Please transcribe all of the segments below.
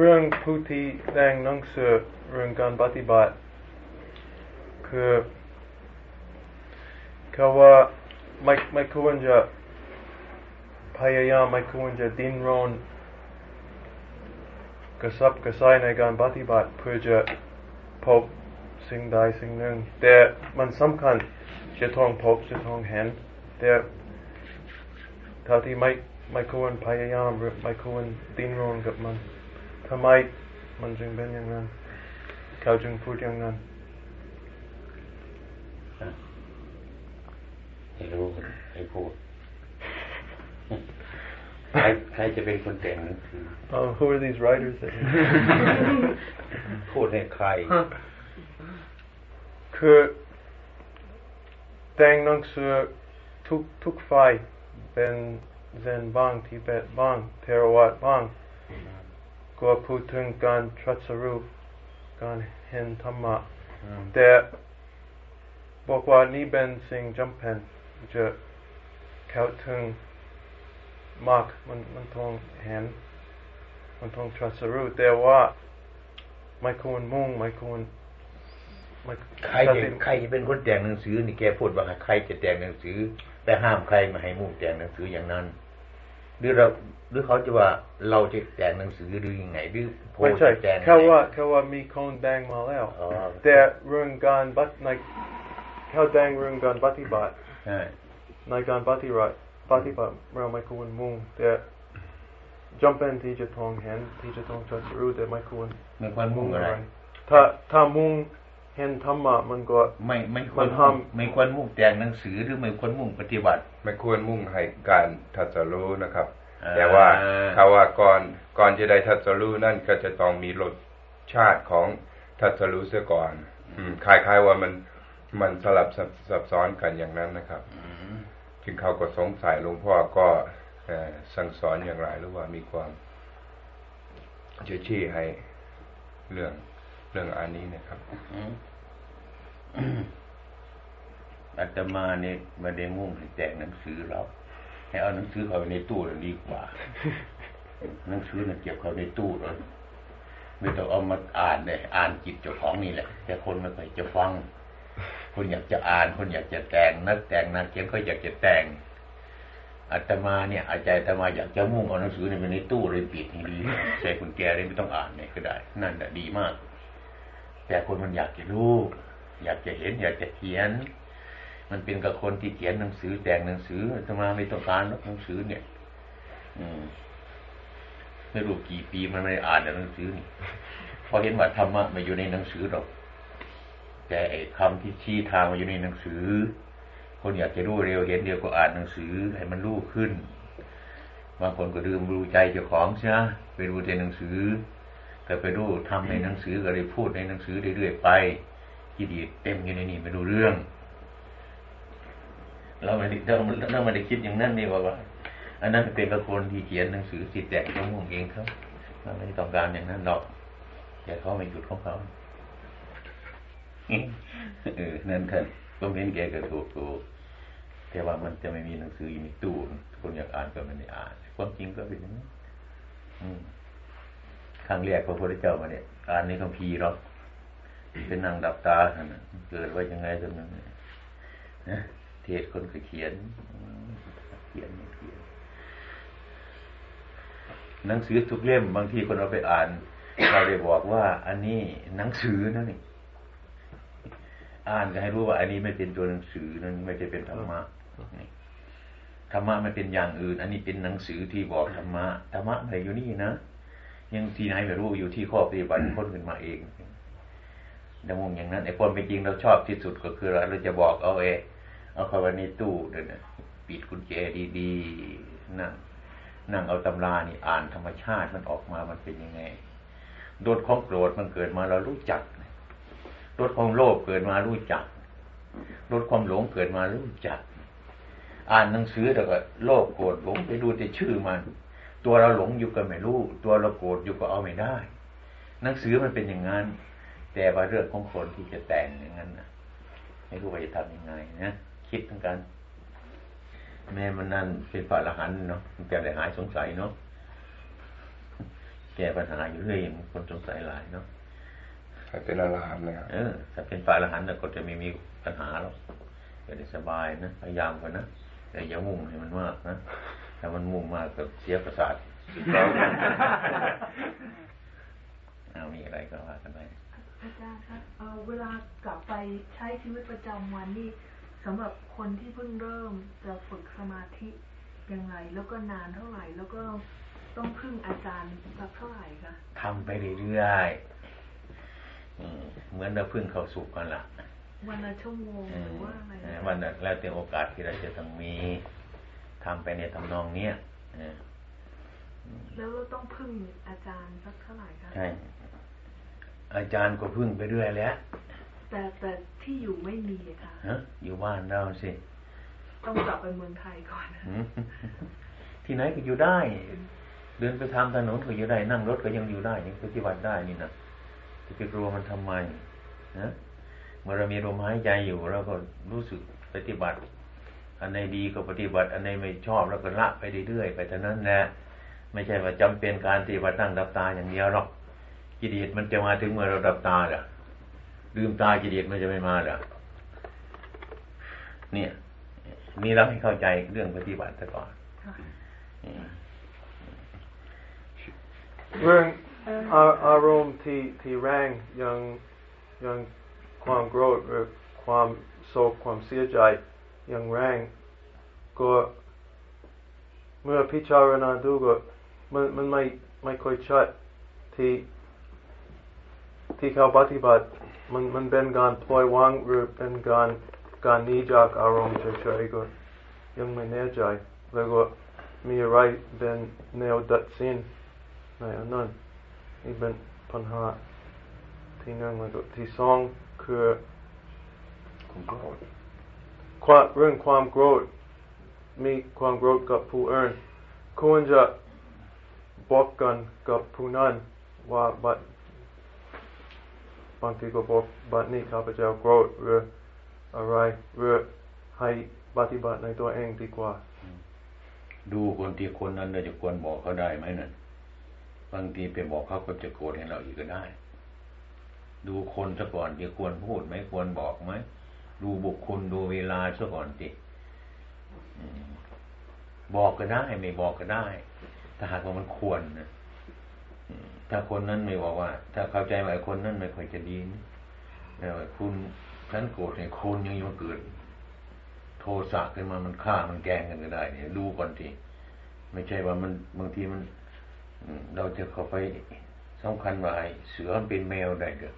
เรื่องผู้ที่แต่งหนังสือเรื่องการปฏิบัติ คือเขาว่าไม่ไม่ควรจะพยายามไม่ควรจะดิ้นรนกระสับกระส่ายในการปฏิบัติเพื่อจะพบสิ่งใดสิ่งหนึ่ง แต่มันสำคัญจะต้องพบจะต้องเห็นแต่เท่าที่ไม่ไม่ควรพยายามหรือไม่ควรดิ้นรนกับมัน ทำไมมันจึงเป็นอย่างนั้น เขาจึงพูดอย่างนั้นให้รู้ให้พูดใครใครจะเป็นคนแต่งหนังสือ Oh, who are these writers? พูดให้ใคร คือแต่งหนังสือทุกทุกฝ่ายเป็นเซนบ้างทิเบตบ้างเทรวาดบ้าง ก็พูดถึงการทรัสรู้การเห็นธรรมะแต่บอกว่านี่เป็นสิ่งจำเป็นจะเข้าถึงมากมันมันต้องเห็น มันต้องทรัสรู้แต่ว่าไม่ควรมุ่งไม่ควรใครจะใครจะเป็นคนแต่งหนังสือ นี่แกพูดว่าใครจะแต่งหนังสือ แต่ห้ามใครมาให้มุ่งแต่งหนังสืออย่างนั้น หรือเราหรือเขาจะว่าเราจะแต่งหนังสือหรือยังไงหรือโพสแต่งแค่ว่าแค่ว่ามีคนแต่งมาแล้วแต่เรื่องการบัตในเขาแต่งเรื่องการปฏิบัติในการปฏิบัติปฏิบัติเราไม่ควรมุ่งแต่จำเป็นที่จะต้องเห็นที่จะต้องชัดรู้แต่ไม่ควรไม่ควรมุ่งอะไรถ้าถ้ามุ่ง เห็นธรรมะมันก็ไม่ไม่ควรมุ่งไม่ควรมุ่งแต่งหนังสือหรือไม่ควรมุ่งปฏิบัติ ไม่ควรมุ่งให้การทัศรู้นะครับ แต่ว่าเขาว่าก่อนก่อนจะได้ทัศรู้นั่นก็จะต้องมีรสชาติของทัศรู้เสียก่อน อืมคล้ายๆว่ามันมันสลับซับซ้อนกันอย่างนั้นนะครับจึงเขาก็สงสัยหลวงพ่อก็สั่งสอนอย่างไรหรือว่ามีความจะชี้ให้เรื่อง เรื่องอันนี้นะครับอาตมาเนี่ยมาได้มุ่งให้แต่งหนังสือเราให้เอาหนังสือเข้าไปในตู้ดีกว่า หนังสือเนี่ยเก็บเข้าในตู้เลยไม่ต้องเอามาอ่านเลยอ่านจิตเจ้าของนี่แหละ แต่คนไม่เคยจะฟัง คนอยากจะอ่าน คนอยากจะแต่งนักแต่งนักเขียนก็อยากจะแต่งอาตมาเนี่ย อาจารย์อาตมาอยากจะมุ่งเอาหนังสือเนี่ยไปในตู้เลยปิดให้ดีใส่กุญแจเลยไม่ต้องอ่านเนี่ยก็ได้ นั่นแหละดีมาก แต่คนมันอยากจะรู้อยากจะเห็น อยากจะเขียน มันเป็นกับคนที่เขียนหนังสือแต่งหนังสืออาตมาไม่ต้องการหนังสือเนี่ย อืมไม่รู้กี่ปีมันไม่อ่านหนังสือนี่พอเห็นว่าธรรมะมาอยู่ในหนังสือหรอก แต่ไอ้คำที่ชี้ทางมาอยู่ในหนังสือ คนอยากจะรู้เร็วเห็นเดียวก็อ่านหนังสือให้มันรู้ขึ้นบางคนก็ดื่มรู้ใจเจ้าของใช่ไหมไปรู้ในหนังสือ ก็ไปรู้ทำในหนังสือก็เลยพูดในหนังสือเรื่อยๆไปกิเลสเต็มอยู่ในนี้ไม่รู้เรื่อง เราไม่ได้เราเราไม่ได้คิดอย่างนั้นนี่ว่าว่า อันนั้นเป็นกับคนที่เขียนหนังสือสิทธิ์แจกตัวมุ่งเองเขาเราไม่ต้องการอย่างนั้นหรอกแต่เขาไม่หยุดของเขาเออนั่นคือก็เห็นแกก็ถูกถูกแต่ว่ามันจะไม่มีหนังสืออยู่ในตู้คนอยากอ่านก็ไม่ได้อ่านความจริงก็เป็นอย่างนี้ ครั้งแรกพระพุทธเจ้ามาเนี่ยอ่านในคัมภีร์หรอกเป็นนางดับตาเกิดไว้ยังไงจนนั้นนะเทศคนก็เขียน เขียนเขียน หนังสือทุกเล่มบางทีคนเอาไปอ่าน เราได้บอกว่า อันนี้หนังสือนั่นนี่อ่านก็ให้รู้ว่า อันนี้ไม่เป็นตัวหนังสือนั่นไม่ใช่เป็นธรรมะธรรมะไม่เป็นอย่างอื่น อันนี้เป็นหนังสือที่บอกธรรมะธรรมะอะไม่อยู่นี่นะ ยังที่ไหนไม่รู้อยู่ที่ข้อปฏิบัติพ้นขึ้นมาเองดมุงอย่างนั้นไอ้คนเป็นจริงเราชอบที่สุดก็คือเราจะบอกเอาเอเอาเข้าไปในตู้เดี๋ยนะปิดกุญแจดีๆนั่งนั่งเอาตำรานี่อ่านธรรมชาติมันออกมามันเป็นยังไงโดดของโกรธมันเกิดมาเรารู้จักรถความโลภเกิดมารู้จักรถความหลงเกิดมารู้จัก อ่านหนังสือแต่ก็โลภโกรธหลงไปดูแต่ชื่อมัน ตัวเราหลงอยู่ก็ไม่รู้ ตัวเราโกรธอยู่ก็เอาไม่ได้ หนังสือมันเป็นอย่างนั้น แต่ว่าเรื่องของคนที่จะแต่งอย่างนั้นนะไม่รู้ว่าจะทำยังไงนะคิดทั้งกัน แม่มันนั่นเป็นฝ่าละหันเนาะมันจะได้หายสงสัยเนาะคแก้ปัญหาอยู่เรื่อยคนสงสัยหลายเนาะถ้าเป็นอรหันต์นะครับเออถ้าเป็นฝ่ายอรหันต์ก็จะไม่มีปัญหาหรอกจะได้สบายนะพยายามกันนะแต่อย่ามุ่งให้มันมากนะ ถ้ามันมุ่งมากก็เสียประสาทเอามีอะไรก็ว่ากันไปอาจารย์ครับเวลากลับไปใช้ชีวิตประจำวันนี่สำหรับคนที่เพิ่งเริ่มจะฝึกสมาธิยังไง แล้วก็นานเท่าไหร่ แล้วก็ต้องพึ่งอาจารย์สักเท่าไหร่คะทำไปเรื่อยๆเหมือนเราพึ่งเข้าสุกกันละวันละชั่วโมงหรือว่าอะไรวันแล้วแต่โอกาสที่เราจะต้องมี ทำไปในทำนองเนี้ยแล้วเราต้องพึ่งอาจารย์สักเท่าไหร่คะใช่อาจารย์ก็พึ่งไปเรื่อยแล้วแต่แต่ที่อยู่ไม่มีค่ะฮะอยู่บ้านเราสิต้องกลับไปเมืองไทยก่อนที่ไหนก็อยู่ได้ เดินไปทางถนนก็อยู่ได้นั่งรถก็ยังอยู่ได้นี่ปฏิบัติได้นี่นะจะไปกลัวมันทำไมนะเมื่อเรามีลมหายใจอยู่เราก็รู้สึกปฏิบัติ อันไหนดีก็ปฏิบัติ อันไหนไม่ชอบเราก็ละไปเรื่อยๆไปเท่านั้นแหละไม่ใช่ว่าจำเป็นการปฏิบัติตั้งดับตาอย่างเดียวหรอกกิเลสมันจะมาถึงเมื่อเราดับตาเหรอลืมตากิเลสมันจะไม่มาเหรอเนี่ย นี่เราให้เข้าใจเรื่องปฏิบัติซะก่อนเรื่องอารมณ์ที่ที่แรงยังยังความโกรธหรือความโศกความเสียใจ ยังแรง ก็เมื่อพิจารณาดูก็มันมันไม่ไม่ค่อยชัดที่ที่เขาปฏิบัติมันมันเป็นการปล่อยวางหรือเป็นการการหนีจากอารมณ์เฉยๆก็ยังไม่แน่ใจแล้วก็มีอะไรเป็นแนวดัดสินในอันนั้นนี่เป็นปัญหาที่หนึ่งแล้วก็ที่สองคือความ เรื่องความโกรธมีความโกรธกับผู้อื่นควรจะบอกกันกับผู้นั้นว่าบัดบางทีก็บอกบัดนี้ข้าพเจ้าโกรธหรืออะไรหรือให้ปฏิบัติในตัวเองดีกว่า ดูคนที่คนนั้นเราจะควรบอกเขาได้ไหมนั่นบางทีไปบอกเขาก็จะโกรธให้เราอีกก็ได้ ดูคนซะก่อนจะควรพูดไหมควรบอกไหม ดูบุคคลดูเวลาซะก่อนสิบอกก็ได้ ไม่บอกก็ได้ ถ้าหากว่ามันควรนะถ้าคนนั้นไม่บอกว่า ถ้าเข้าใจว่าคนนั้นไม่ค่อยจะดีนะแต่ว่าคุณฉันโกรธเนี่ยคนยังยังเกิด โทสะขึ้นมามันฆ่ามันแกงกันก็ได้ เนี่ย ดูก่อนทีไม่ใช่ว่ามันบางทีมันเราจะเข้าไปสำคัญว่าเสือมันเป็นแมวได้เด้อ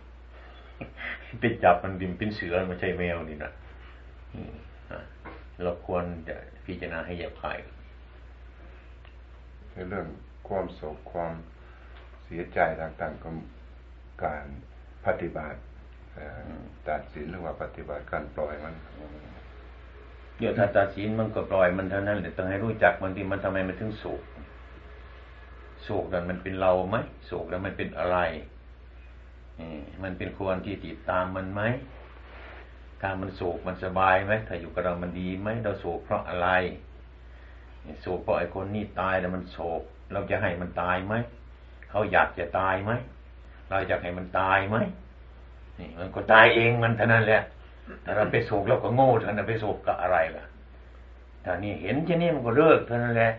ไปจับมันดิมเป็นเสือไม่ใช่แมวนี่นะเราควรจะพิจารณาให้แยบคายเรื่องความโศกความเสียใจต่างๆก็การปฏิบัติตัดสินหรือว่าปฏิบัติการปล่อยมันเดี๋ยวถ้าตัดสินมันก็ปล่อยมันเท่านั้นแต่ต้องให้รู้จักบางทีมันทำไมมันถึงโศกโศกนั้นมันเป็นเราไหมโศกแล้วมันเป็นอะไร มันเป็นควรที่ติดตามมันไหมการมันโศกมันสบายไหมถ้าอยู่กับเรามันดีไหมเราโศกเพราะอะไรโศกเพราะไอ้คนนี้ตายแล้วมันโศก เราจะให้มันตายไหมเขาอยากจะตายไหมเราอยากให้มันตายไหมนี่มันก็ตายเองมันเท่านั้นแหละถ้าเราไปโศกเราก็โง่เท่านั้นไปโศกกับอะไรล่ะถ้านี่เห็นเช่นนี้มันก็เลิกเท่านั้นแหละ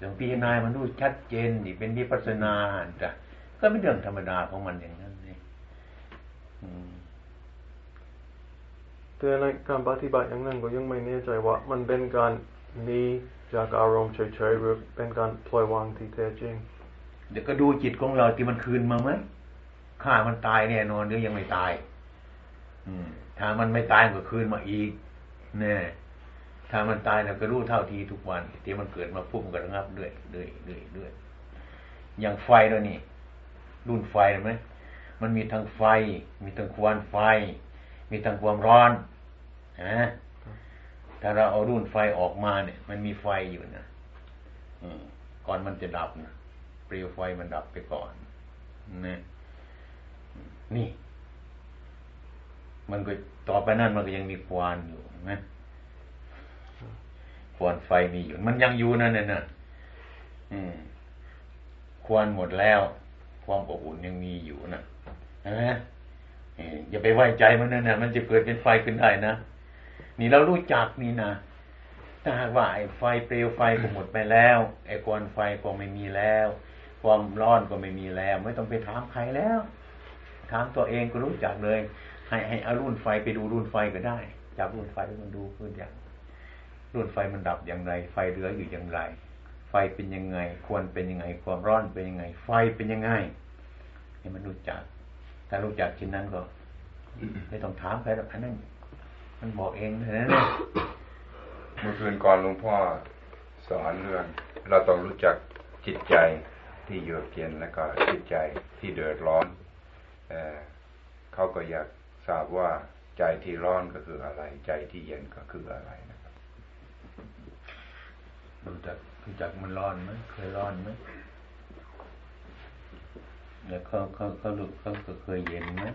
จงพิจารณามันดูชัดเจนนี่เป็นวิปัสนาจ้ะก็ไม่เรื่องธรรมดาของมันอย่างนั้น แต่ในการปฏิบัติอย่างนั้นก็ยังไม่แน่ใจว่า มันเป็นการนี้จากอารมณ์เฉยๆหรือเป็นการปล่อยวางที่แท้จริง เดี๋ยวก็ดูจิตของเราที่มันคืนมาไหมฆ่ามันตายแน่นอนหรือยังไม่ตาย อืมถ้ามันไม่ตายก็คืนมาอีกเนี่ยถ้ามันตายเราก็รู้เท่าทีทุกวันที่มันเกิดมาพุ่มกระงับด้วยด้วยด้วยด้วยอย่างไฟแล้วนี่รุ่นไฟเห็นไหม มันมีทั้งไฟ มีทั้งควันไฟ มีทั้งความร้อนฮะถ้าเราเอารุ่นไฟออกมาเนี่ย มันมีไฟอยู่นะก่อนมันจะดับนะเปลวไฟมันดับไปก่อนนะนี่ มันก็ต่อไปนั่นมันก็ยังมีควันอยู่นะควันไฟมีอยู่ มันยังอยู่นั่นน่ะอืมคควรหมดแล้ว ความอบอุ่นยังมีอยู่น่ะ เห็นไหมอย่าไปไว้ใจมันนะนะมันจะเกิดเป็นไฟขึ้นได้นะนี่เรารู้จักนี่นะถ้าหากว่าไอ้ไฟเปลวไฟก็หมดไปแล้วไอ้ควันไฟก็ไม่มีแล้ว ความร้อนก็ไม่มีแล้ว ไม่ต้องไปถามใครแล้วถามตัวเองก็รู้จักเลย ให้ให้เอารุ่นไฟไปดูรุ่นไฟก็ได้จับรุ่นไฟมันดูพื้นอย่างรุ่นไฟมันดับอย่างไร ไฟเหลืออยู่อย่างไร ไฟเป็นยังไง ควรเป็นยังไง ความร้อนเป็นยังไง ไฟเป็นยังไงให้มันรู้จัก ถ้ารู้จักชิ้นนั้นก็ไม่ต้องถามใครหรอกอันนั้นมันบอกเองนะเนี่ยเมื่อคืนก่อนหลวงพ่อสอนเรื่อง เราต้องรู้จักจิตใจที่เยือกเย็นแล้วก็จิตใจที่เดือดร้อนเออเขาก็อยากทราบว่าใจที่ร้อนก็คืออะไร ใจที่เย็นก็คืออะไรนะครับรู้จักรู้จักมันร้อนไหมเคยร้อนไหม เนี่ยเขาเขาเขารู้เขาก็เคยเย็นไหม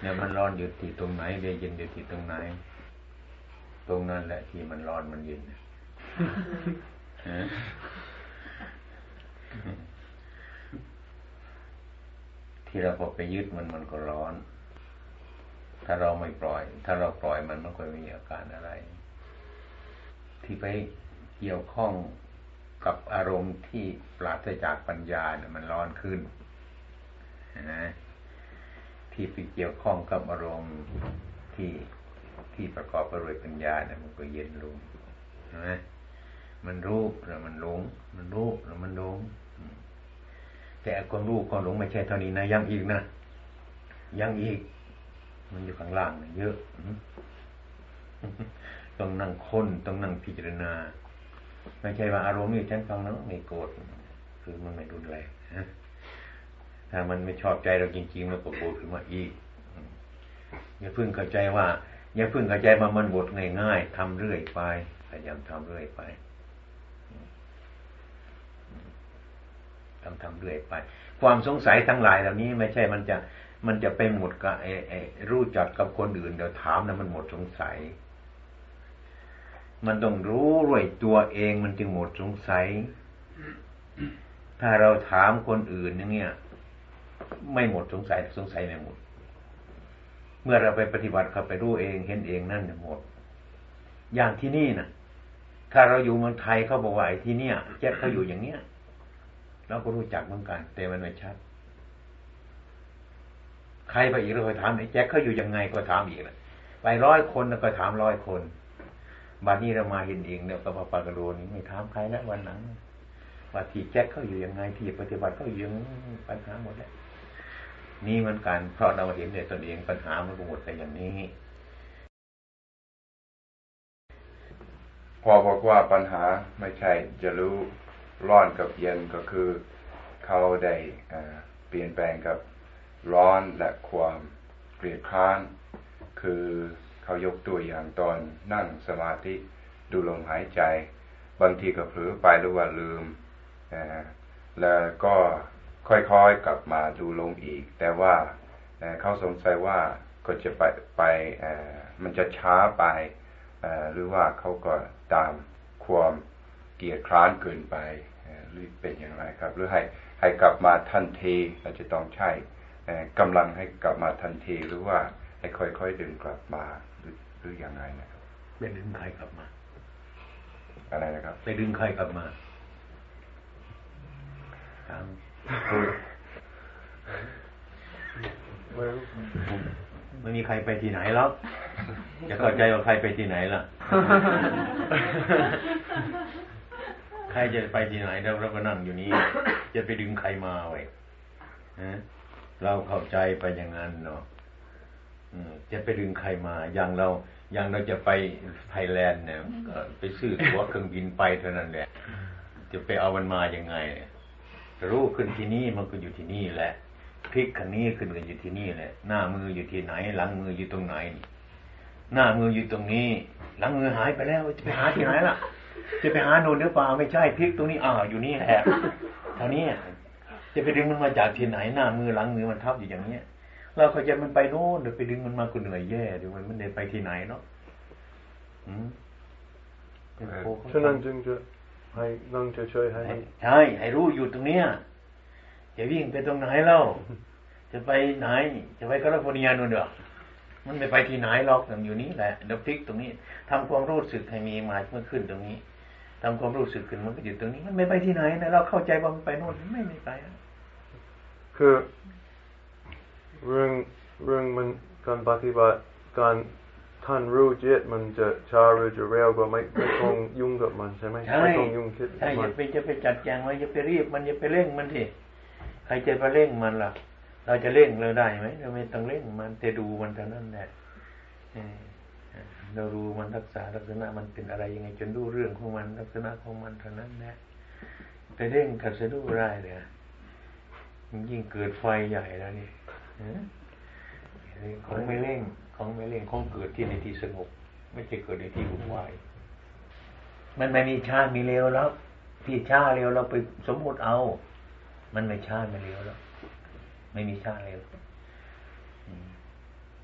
เนี่ยมันร้อนอยู่ที่ตรงไหนเดี๋ยวเย็นอยู่ที่ตรงไหน ตรงนั้นแหละที่มันร้อนมันเย็นฮะที่เราพอไปยึดมันมันก็ร้อน ถ้าเราไม่ปล่อย ถ้าเราปล่อยมันมันก็ไม่มีอาการอะไร ที่ไปเกี่ยวข้องกับอารมณ์ที่ปราศจากปัญญาเนี่ยมันร้อนขึ้น นะที่ไปเกี่ยวข้องกับอารมณ์ที่ที่ประกอบไปด้วยปัญญาเนี่ยมันก็เย็นลงนะมันรู้แล้วมันหลง มันรู้แล้วมันหลงแต่ความรู้ความหลงไม่ใช่เท่านี้นะยังอีกนะยังอีก มันอยู่ข้างล่างเยอะต้องนั่งค้นต้องนั่งพิจารณา ไม่ใช่ว่าอารมณ์นี่ฉันฟังแล้วไม่โกรธคือมันไม่รุนแรงนะ ถ้ามันไม่ชอบใจเราจริงๆมันก็โกรธขึ้นมาอีกอย่าเพิ่งเข้าใจว่าอย่าเพิ่งเข้าใจว่ามันบทง่ายๆทำเรื่อยไปพยายามทำเรื่อยไปทำทำเรื่อยไป ความสงสัยทั้งหลายเหล่านี้ ไม่ใช่มันจะมันจะไปหมดกับไอ้ไอ้รู้จักกับคนอื่นเดี๋ยวถามนะมันหมดสงสัย มันต้องรู้ด้วยตัวเองมันจึงหมดสงสัย ถ้าเราถามคนอื่นอย่างเงี้ย ไม่หมดสงสัยสงสัยไม่หมด เมื่อเราไปปฏิบัติเขาไปรู้เองเห็นเองนั่นหมด อย่างที่นี่นะถ้าเราอยู่เมืองไทยเขาบอกว่าไอ้ที่เนี่ยแจ็คเขาอยู่อย่างเนี้ยเราก็รู้จักเหมือนกันแต่มันไม่ชัดใครไปอีกเราก็ถามไอ้แจ็คเขาอยู่ยังไงก็ถามอีกเลยไปร้อยคนก็ถามร้อยคนบัดนี้เรามาเห็นเองเนี่ยกับปากระโดนี่ไม่ถามใครแล้ววันหลังว่าที่แจ็คเขาอยู่ยังไงที่ปฏิบัติเขาอยู่ยังปัญหาหมดแล้ว นี่เหมือนกัน เพราะเราเห็นในตนเองปัญหามันก็หมดไปอย่างนี้ พอบอกว่าปัญหาไม่ใช่ จะรู้ร้อนกับเย็นก็คือเขาได้เปลี่ยนแปลงกับร้อนและความเกลียดค้าน คือเขายกตัวอย่างตอนนั่งสมาธิดูลมหายใจ บางทีก็เผลอไปหรือว่าลืมแล้วก็ ค่อยๆกลับมาดูลมอีก แต่ว่าเขาสงสัยว่าก็จะไปไปมันจะช้าไปหรือว่าเขาก็ตามความเกียดคร้านเกินไปหรือเป็นอย่างไรครับ หรือให้ให้กลับมาทันทีเราจะต้องใช้กำลังให้กลับมาทันทีหรือว่าให้ค่อยๆดึงกลับมาหรือหรืออย่างไรนะครับไปดึงใครกลับมา อะไรนะครับไปดึงใครกลับมาถาม ไม่มีใครไปที่ไหนแล้วจะเข้าใจว่าใครไปที่ไหนล่ะ ใครจะไปที่ไหนเราเราก็นั่งอยู่นี่จะไปดึงใครมาไว้เราเข้าใจไปอย่างนั้นเนาะจะไปดึงใครมา อย่างเรา อย่างเราจะไปไทยแลนด์เนี่ยก็ไปซื้อตั๋วเครื่องบินไปเท่านั้นแหละ จะไปเอามันมาอย่างไง รู้ขึ้นที่นี่มันก็อยู่ที่นี่แหละพลิกคันนี้ขึ้นก็อยู่ที่นี่แหละ หน้ามืออยู่ที่ไหน หลังมืออยู่ตรงไหน หน้ามืออยู่ตรงนี้ หลังมือหายไปแล้ว จะไปหาที่ไหนล่ะ จะไปหาโน่นหรือเปล่าไม่ใช่พลิกตรงนี้อ้าวอยู่นี่แหละเท่านี้จะไปดึงมันมาจากที่ไหน หน้ามือหลังมือมันทับอยู่อย่างเนี้ยเราก็จะมันไปโน่นเดี๋ยวไปดึงมันมาก็เหนื่อยแย่เดี๋ยวมันมันได้ไปที่ไหนเนาะอืมฉะนั้นจึงจะ ให้นั่งเฉยๆให้ใช่ให้รู้อยู่ตรงเนี้ยจะวิ่งไปตรงไหนเล่า จะไปไหน จะไปแคลิฟอร์เนียนู่นเด้อมันไม่ไปที่ไหนหรอกอยู่นี้แหละเดี๋ยวพลิกตรงนี้ทำความรู้สึกให้มีมาเมื่อขึ้นตรงนี้ทำความรู้สึกขึ้นมันก็อยู่ตรงนี้ มันไม่ไปที่ไหนนะเราเข้าใจว่ามันไปโน่นไม่ไม่ไปคือเรื่องเรื่องมันการปฏิบัติการ ท่านรู้จิตมันจะช้าหรือจะเร็วก็ไม่ไม่ต้องยุ่งกับมันใช่ไหมไม่ต้องยุ่งคิดใช่อย่าไปจะไปจัดแจงไว้อย่าไปรีบมันอย่าไปเร่งมันทีใครจะไปเร่งมันล่ะ เราจะเร่งเราได้ไหมเราไม่ต้องเร่งมันแต่ดูมันเท่านั้นแหละเรารู้มันรักษาลักษณะมันเป็นอะไรยังไงจนรู้เรื่องของมันลักษณะของมันเท่านั้นแหละไปเร่งกัดสะดุ้ได้เลยยิ่งเกิดไฟใหญ่แล้วนี่ของไม่เร่ง ของไม่เร่งของเกิดที่ในที่สงบไม่ใช่เกิดในที่วุ่นวายมันไม่มีชามีเร็วแล้วที่ชาเร็วเราไปสมมติเอา มันไม่ชาไม่เร็วแล้ว ไม่มีชาเร็ว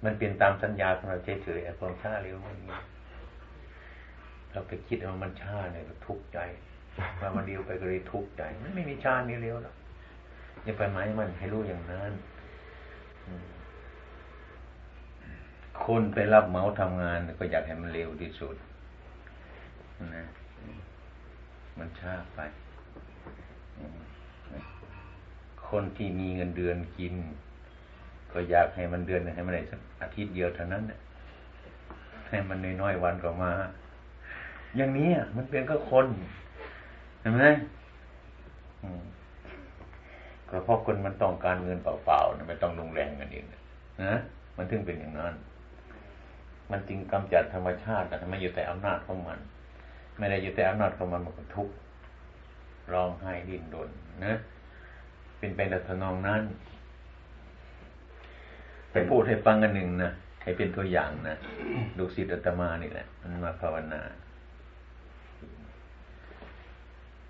มันเป็นตามสัญญาของเราเฉยๆความชาเร็วมันเราไปคิดว่ามันชาเนี่ยก็ทุกข์ใจมามันเดียวไปก็เลยทุกข์ใจ มันไม่มีชามีเร็วแล้วอย่าไปหมายมันให้รู้อย่างนั้น คนไปรับเหมาทำงานก็อยากให้มันเร็วที่สุดนะมันช้าไป คนที่มีเงินเดือนกิน ก็อยากให้มันเดือนให้มันได้สักอาทิตย์เดียวเท่านั้นให้มันน้อยๆวันก็มา อย่างนี้มันเป็นก็คนเห็นไหมก็เพราะคนมันต้องการเงินเปล่าๆไม่ต้องลงแรงกันเองนะมันถึงเป็นอย่างนั้น มันจึงกำจัดธรรมชาติแต่ไม่อยู่แต่อำนาจของมัน ไม่ได้อยู่แต่อำนาจของมันมันก็ทุกข์ร้องไห้ดิ้นรนนะเป็นไปในทนองนั้นไปพูดให้ฟังกันหนึ่งนะให้เป็นตัวอย่างนะดูสิทธิ์อาตมานี่แหละ มันมาภาวนา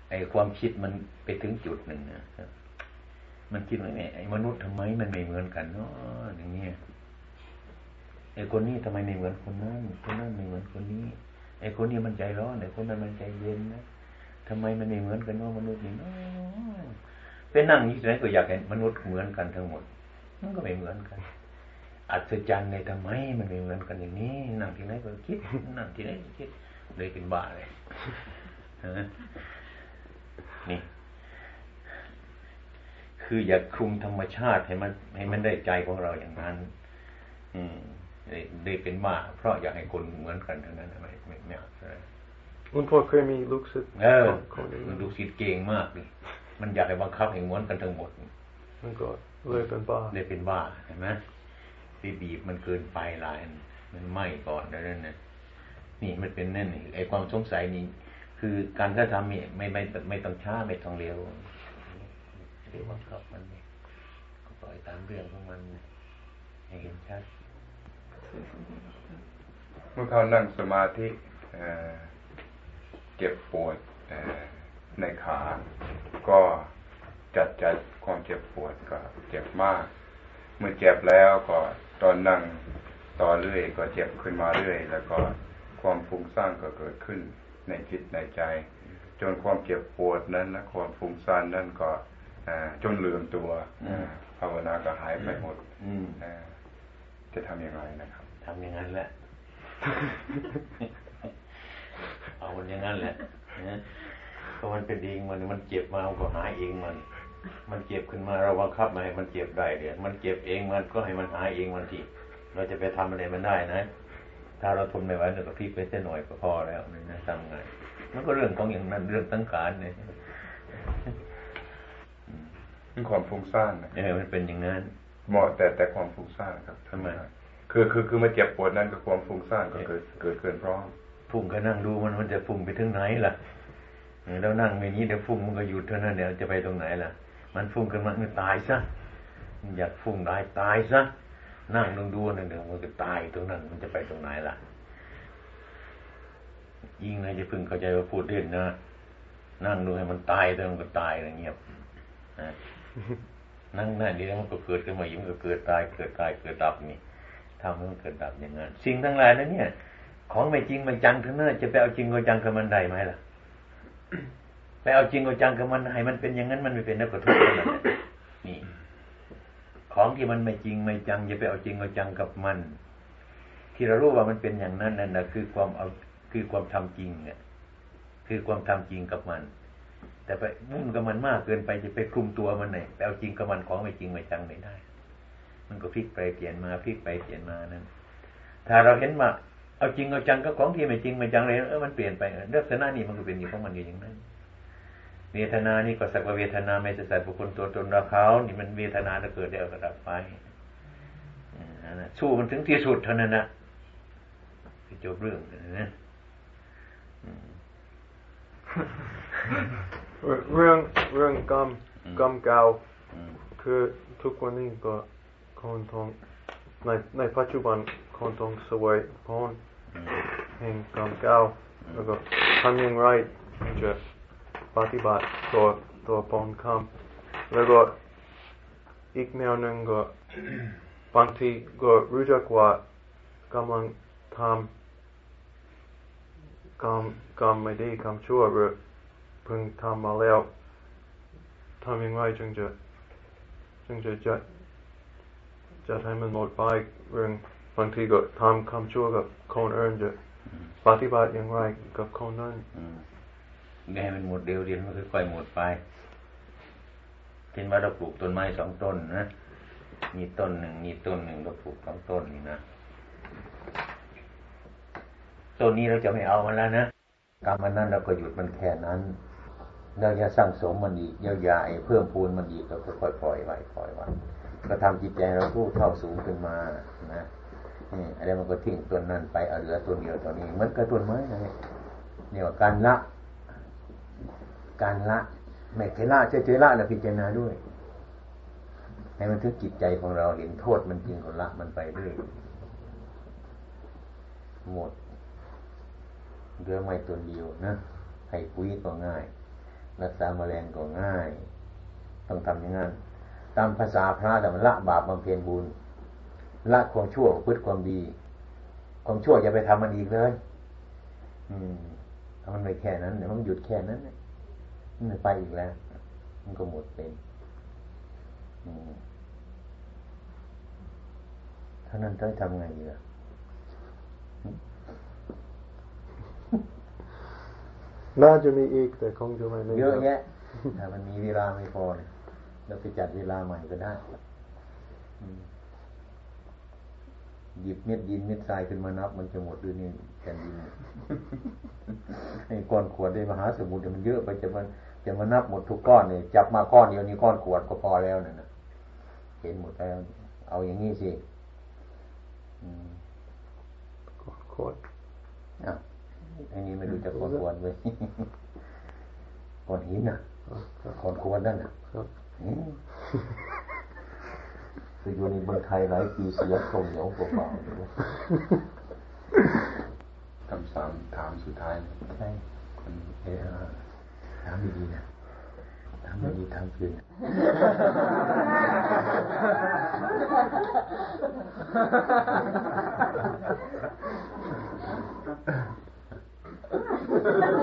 ไอ้ความคิดมันไปถึงจุดหนึ่งนะมันคิดว่าไอ้มนุษย์ทำไมมันไม่เหมือนกันเนาะอย่างเงี้ย ไอ้คนนี้ทำไมไม่เหมือนคนนั้นคนนั้นไม่เหมือนคนนี้ไอ้คนนี้มันใจร้อนไอ้คนนั้นมันใจเย็นนะทำไมมันไม่เหมือนกันว่ามนุษย์นี่เนาะเป็นนั่งนี่ไหนก็อยากเห็นมนุษย์เหมือนกันทั้งหมด มันก็ไม่เหมือนกันอัศจรรย์ในทำไมมันไม่เหมือนกันอย่างนี้นั่งที่ไหนก็คิดนั่งที่ไหนก็คิดเลยเป็นบ้าเลยนี่ คืออยากคุมธรรมชาติให้มันให้มันได้ใจของเราอย่างนั้น อืม ได้เป็นบ้าเพราะอยากให้คนเหมือนกันเท่านั้นไม่ไม่ไม่เอาคุณพ่อเคยมีลูกศิษย์เออมันลูกศิษย์เก่งมากเลยมันอยากให้บังคับให้เหมือนกันทั้งหมด มันก็เลยเป็นบ้าเลยเป็นบ้าเห็นไหมไปบีบมันเกินไปหลายมันไหม้ก่อนแล้วนั่นน่ะนี่มันเป็นนั่นนี่ไอความสงสัยนี่คือการกระทำนี่ไม่ไม่ไม่ต้องช้าไม่ต้องเร็วเรียกบังคับมันก็ปล่อยตามเรื่องของมันให้เห็นชัด เมื่อเขานั่งสมาธิเจ็บปวดในขา ก็จัดจัดความเจ็บปวดก็เจ็บมาก เมื่อเจ็บแล้วก็ตอนนั่งต่อเรื่อยก็เจ็บขึ้นมาเรื่อย แล้วก็ความฟุ้งซ่านก็เกิดขึ้นในจิตในใจ จนความเจ็บปวดนั้นและความฟุ้งซ่านนั้นก็จนลืมตัวภาวนาก็หายไปหมดจะทำอย่างไรนะครับ ทำอย่างนั้นแหละ เอามันอย่างนั้นแหละนะก็มันเป็นเองมันมันเจ็บมาก็หายเองมัน มันเจ็บขึ้นมาเราบังคับมาให้มันเจ็บได้เดี๋ยวมันเจ็บเองมันก็ให้มันหายเองมันทีเราจะไปทำอะไรมันได้นะ ถ้าเราทนไม่ไหวเราก็พลิกไปเส้นหน่อยก็พอแล้วนี่นะทำไง มันก็เรื่องของอย่างนั้นเรื่องตั้งการเนี่ยมันความฟุ้งซ่านนะเออมันเป็นอย่างนั้นเหมาะแต่แต่ความฟุ้งซ่านครับทำไม คือคือคือมาเจ็บปวดนั่นก็ความฟุ้งซ่านก็เกิดเกิดเกินพร้อมฟุ้งก็นั่งดูมันมันจะฟุ้งไปถึงไหนล่ะแล้วนั่งอย่างนี้เดี๋ยวฟุ้งมันก็หยุดเท่านั้นเดี๋ยวจะไปตรงไหนล่ะ มันฟุ้งกันมันตายซะอยากฟุ้งได้ตายซะนั่งดูดูนั่นเดี๋ยวมันก็ตายตรงนั้น มันจะไปตรงไหนล่ะยิ่งนะจะพึงเข้าใจว่าพูดเล่นนะนั่งดูให้มันตายแต่มันก็ตายอะไรเงียบนั่งนั่นดีแล้วมันก็เกิดขึ้นมายิ่งก็เกิดตายเกิดตายเกิดดับนี่ ทำให้มันเกิดดับอย่างนั้นสิ่งทั้งหลายนั้นเนี่ย ของไม่จริงไม่จังทั้งนั้นจะไปเอาจริงเอาจังกับมันได้ไหมล่ะไปเอาจริงเอาจังกับมันให้มันเป็นอย่างนั้นมันไม่เป็นนักกระทุกข์นั่นแหละของที่มันไม่จริงไม่จังอย่าไปเอาจริงเอาจังกับมัน ที่เรารู้ว่ามันเป็นอย่างนั้นนั่นนะคือความเอาคือความทำจริงเนี่ยคือความทำจริงกับมัน แต่ไปวุ่นกับมันมากเกินไปจะไปคลุมตัวมันไหนไปเอาจริงกับมันของไม่จริงไม่จังไม่ได้ มันก็พลิกไปเปลี่ยนมาพลิกไปเปลี่ยนมานั้น ถ้าเราเห็นว่าเอาจริงเอาจังก็ของที่ไม่จริงไม่จังเลยเออมันเปลี่ยนไปลักษณะนี้มันก็เป็นอยู่ของมันอยู่อย่างนั้นเวทนานี่ก็สักว่าเวทนาไม่ใช่สัตว์บุคคลตัวตนเราเขานี่มันเวทนาจะเกิดได้เอาระดับไปสู้มันถึงที่สุดเท่านั้นนะจบเรื่องนะเรื่องเรื่องกรรมกรรมเก่าคือทุกวันนี้ก็ คนทองในในปัจจุบันคนทองสวยพรแห่งกรรมเก่าแล้วก็ทำอย่างไรจะปฏิบัติตัวตัวปนคำแล้วก็อีกแนวหนึ่งก็บางทีก็รู้จักว่ากำลังทำกรรมกรรมไม่ดีกรรมชั่วหรือเพิ่งทำมาแล้วทำอย่างไรจึงจะจึงจะ จัดจัดให้มันหมดไปเรื่องบางทีก็ทำคำชั่วกับคนอื่นจะปฏิบัติอย่างไรกับคนนั้นไม่ให้มันหมดเดียวเดียวมันค่อยๆหมดไปเช่นว่าเราปลูกต้นไม้สองต้นนะมีต้นหนึ่งมีต้นหนึ่งเราปลูกสองต้นนี่นะต้นนี้เราจะไม่เอามันแล้วนะกรรมมันนั้นเราก็หยุดมันแค่นั้น เราจะสร้างสมมันอีกยาวๆเพิ่มพูนมันอีกเราก็ค่อยปล่อยไว้ปล่อยไว้ ก็ทำจิตใจเราผู้เท่าสูงขึ้นมานะนี่อะไรมันก็ทิ้งตัวนั้นไปเอาเหลือตัวเดียวตัวนี้มันก็ต้นไม้นะเนี่ยการละ การละไม่ใช่ละเฉยๆละนะพิจารณาด้วยให้มันถึงจิตใจของเราเห็นโทษมันจริงของละมันไปด้วยหมดเรือไม่ตัวเดียวนะให้ปุ๋ยก็ง่าย รักษาแมลงก็ง่าย ต้องทำอย่างนั้น ตามภาษาพระแต่มันละบาปบำเพ็ญบุญละความชั่วพืชความดี ความชั่วอย่าไปทำมันอีกเลย อืมถ้ามันไม่แค่นั้นเดี๋ยวมันหยุดแค่นั้นมันไปอีกแล้ว มันก็หมดเป็นท่านั้นต้องทำไงดีล่ะน่าจะมีอีกแต่คงจะไม่เยอะแยะแต่มันมีเวลาไม่พอเนี่ย เราไปจัดเวลาใหม่ก็ได้หยิบเม็ดดินเม็ดทรายขึ้นมานับ มันจะหมดด้วยนี่แผ่นดินไอ้ก้อนขวดได้มหาสมุทรมันเยอะไปจะมันจะมานับหมดทุกก้อนเนี่ยจับมาก้อนเดียวนี้ก้อนขวดก็พอแล้วนะ่ะเห็นหมดแล้ว เอาอย่างนี้สิขวดอะอันนี้ไม่รู้จะก้อนขวดเลยก้อนหินน่ะก้อนขวดนั่นน่ะ คืออยู่ในเมืองไทยหลายปีเสียตรงเหนียวเปล่าคำสามถามสุดท้ายใช่คนเออถามดีๆนะถามดีๆถามคืน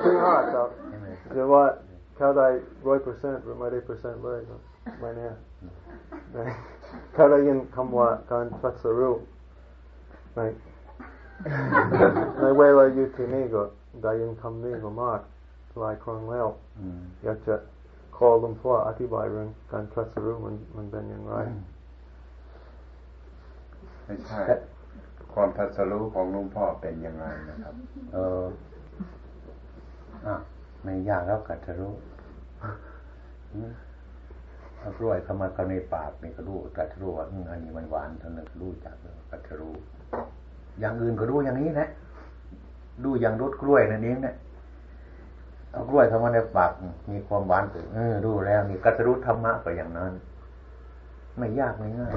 Pretty hard, though. You know what? เข้าได้ร้อยเปอร์เซ็นต์หรือไม่ได้เปอร์เซ็นต์เลยไม่แน่เขาได้ยินคำว่าการตรัสรู้ในในเวลาอยู่ที่นี่ก็ได้ยินคำนี้มามากหลายครั้งแล้วอยากจะขอหลวงพ่ออธิบายเรื่องการตรัสรู้มันมันเป็นอย่างไรไม่ใช่ความตรัสรู้ของหลวงพ่อเป็นยังไงนะครับ เอออะไม่ยากแล้วกัตรู้ เอากล้วยเข้ามาเข้าในปากนี่ก็รู้กัตรู้ว่าอันนี้มันหวานเท่านั้นรู้จักกัตรู้ อย่างอื่นก็รู้อย่างนี้นะรู้อย่างรสกล้วยนั่นเองนะเอากล้วยเข้ามาในปากมีความหวานถึงเออรู้แล้วนี่กัตรู้ธรรมะก็อย่างนั้น ไม่ยากไม่ง่าย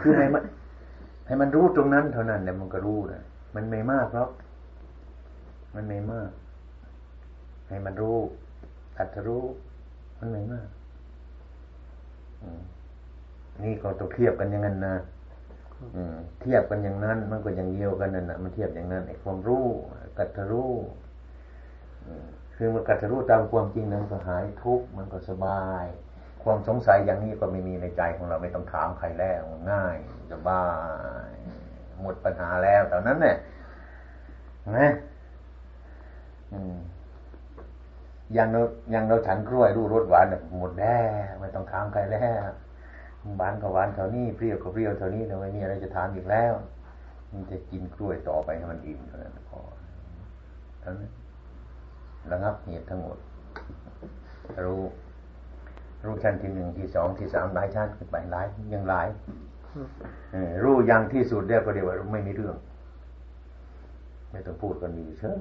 คือให้มันให้มันรู้ตรงนั้นเท่านั้นเนี่ยมันก็รู้นะ มันไม่มากหรอกมันไม่มาก ให้มันรู้อัตรู้ มันไม่มากนี่ก็ต้องเทียบกันอย่างนั้นนะเทียบกันอย่างนั้น มันก็อย่างเดียวกันนั่นนะมันเทียบอย่างนั้นไอ้ความรู้กัตรู้คือมันกัดรู้ตามความจริงนั้นก็หายทุกข์มันก็สบาย ความสงสัยอย่างนี้ก็ไม่มีในใจของเราไม่ต้องถามใครแล้วง่ายสบาย หมดปัญหาแล้วแต่นั้นเนี่ยนะอย่างเราอย่างเราฉันกล้วยรูรสหวานหมดแล้วไม่ต้องถามใครแล้วหวานก็หวานเท่านี้เปรี้ยวก็เปรี้ยวเท่านี้เราไม่มีอะไรจะถามอีกแล้วมันจะกินกล้วยต่อไปให้มันอิ่มเท่านั้นพอเท่านั้นระงับเหตุทั้งหมด รู้ รู้ชั้นที่หนึ่งที่สองที่สามหลายชั้นขึ้นไปหลายยังหลาย รู้อย่างที่สุดเรียกก็เรียกว่าไม่มีเรื่อง ไม่ต้องพูดกันมีเชิญ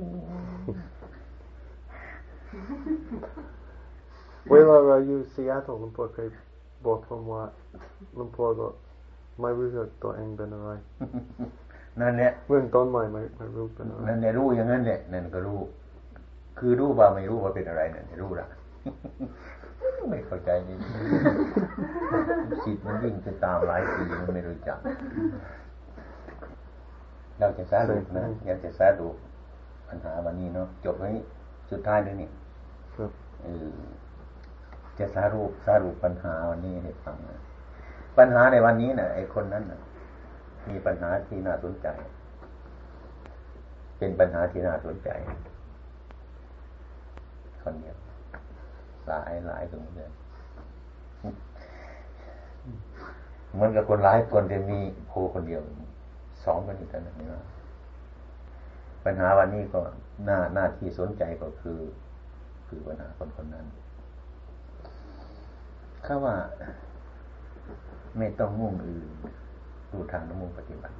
เวลาเราอยู่ซีแอตเทิลลุงพ่อเคยบอกผมว่าลุงพ่อก็ไม่รู้จักตัวเองเป็นอะไรนั่นเนี่ยเรื่องต้นใหม่ไม่ไม่รู้เป็นอะไรนั่นเนี่ยรู้อย่างนั้นเนี่ยนั่นก็รู้ คือรู้ว่าไม่รู้ว่าเป็นอะไรนั่นรู้ละ ไม่เข้าใจนี่จิตมันวิ่งไปตามหลายปีมันไม่รู้จัก เราจะสารุปนะอยากจะสารุปปัญหาวันนี้เนาะจบไว้สุดท้ายเลยนี่จะสารุปสารุปปัญหาวันนี้ให้ฟังนะปัญหาในวันนี้นะ่ะไอ้คนนั้นนะมีปัญหาที่น่าสนใจ เป็นปัญหาที่น่าสนใจ คนเดียว หลายหลายตรงนี้เหมือนกับคนหลายคนจะมีโพคนเดียวสองคนอีกท่านนี้นะปัญหาวันนี้ก็หน้าหน้าที่สนใจก็คือ คือปัญหาคนคนนั้นข้าว่า ไม่ต้องมุ่งอื่นดูทางน้ำมุ่งปฏิบัติ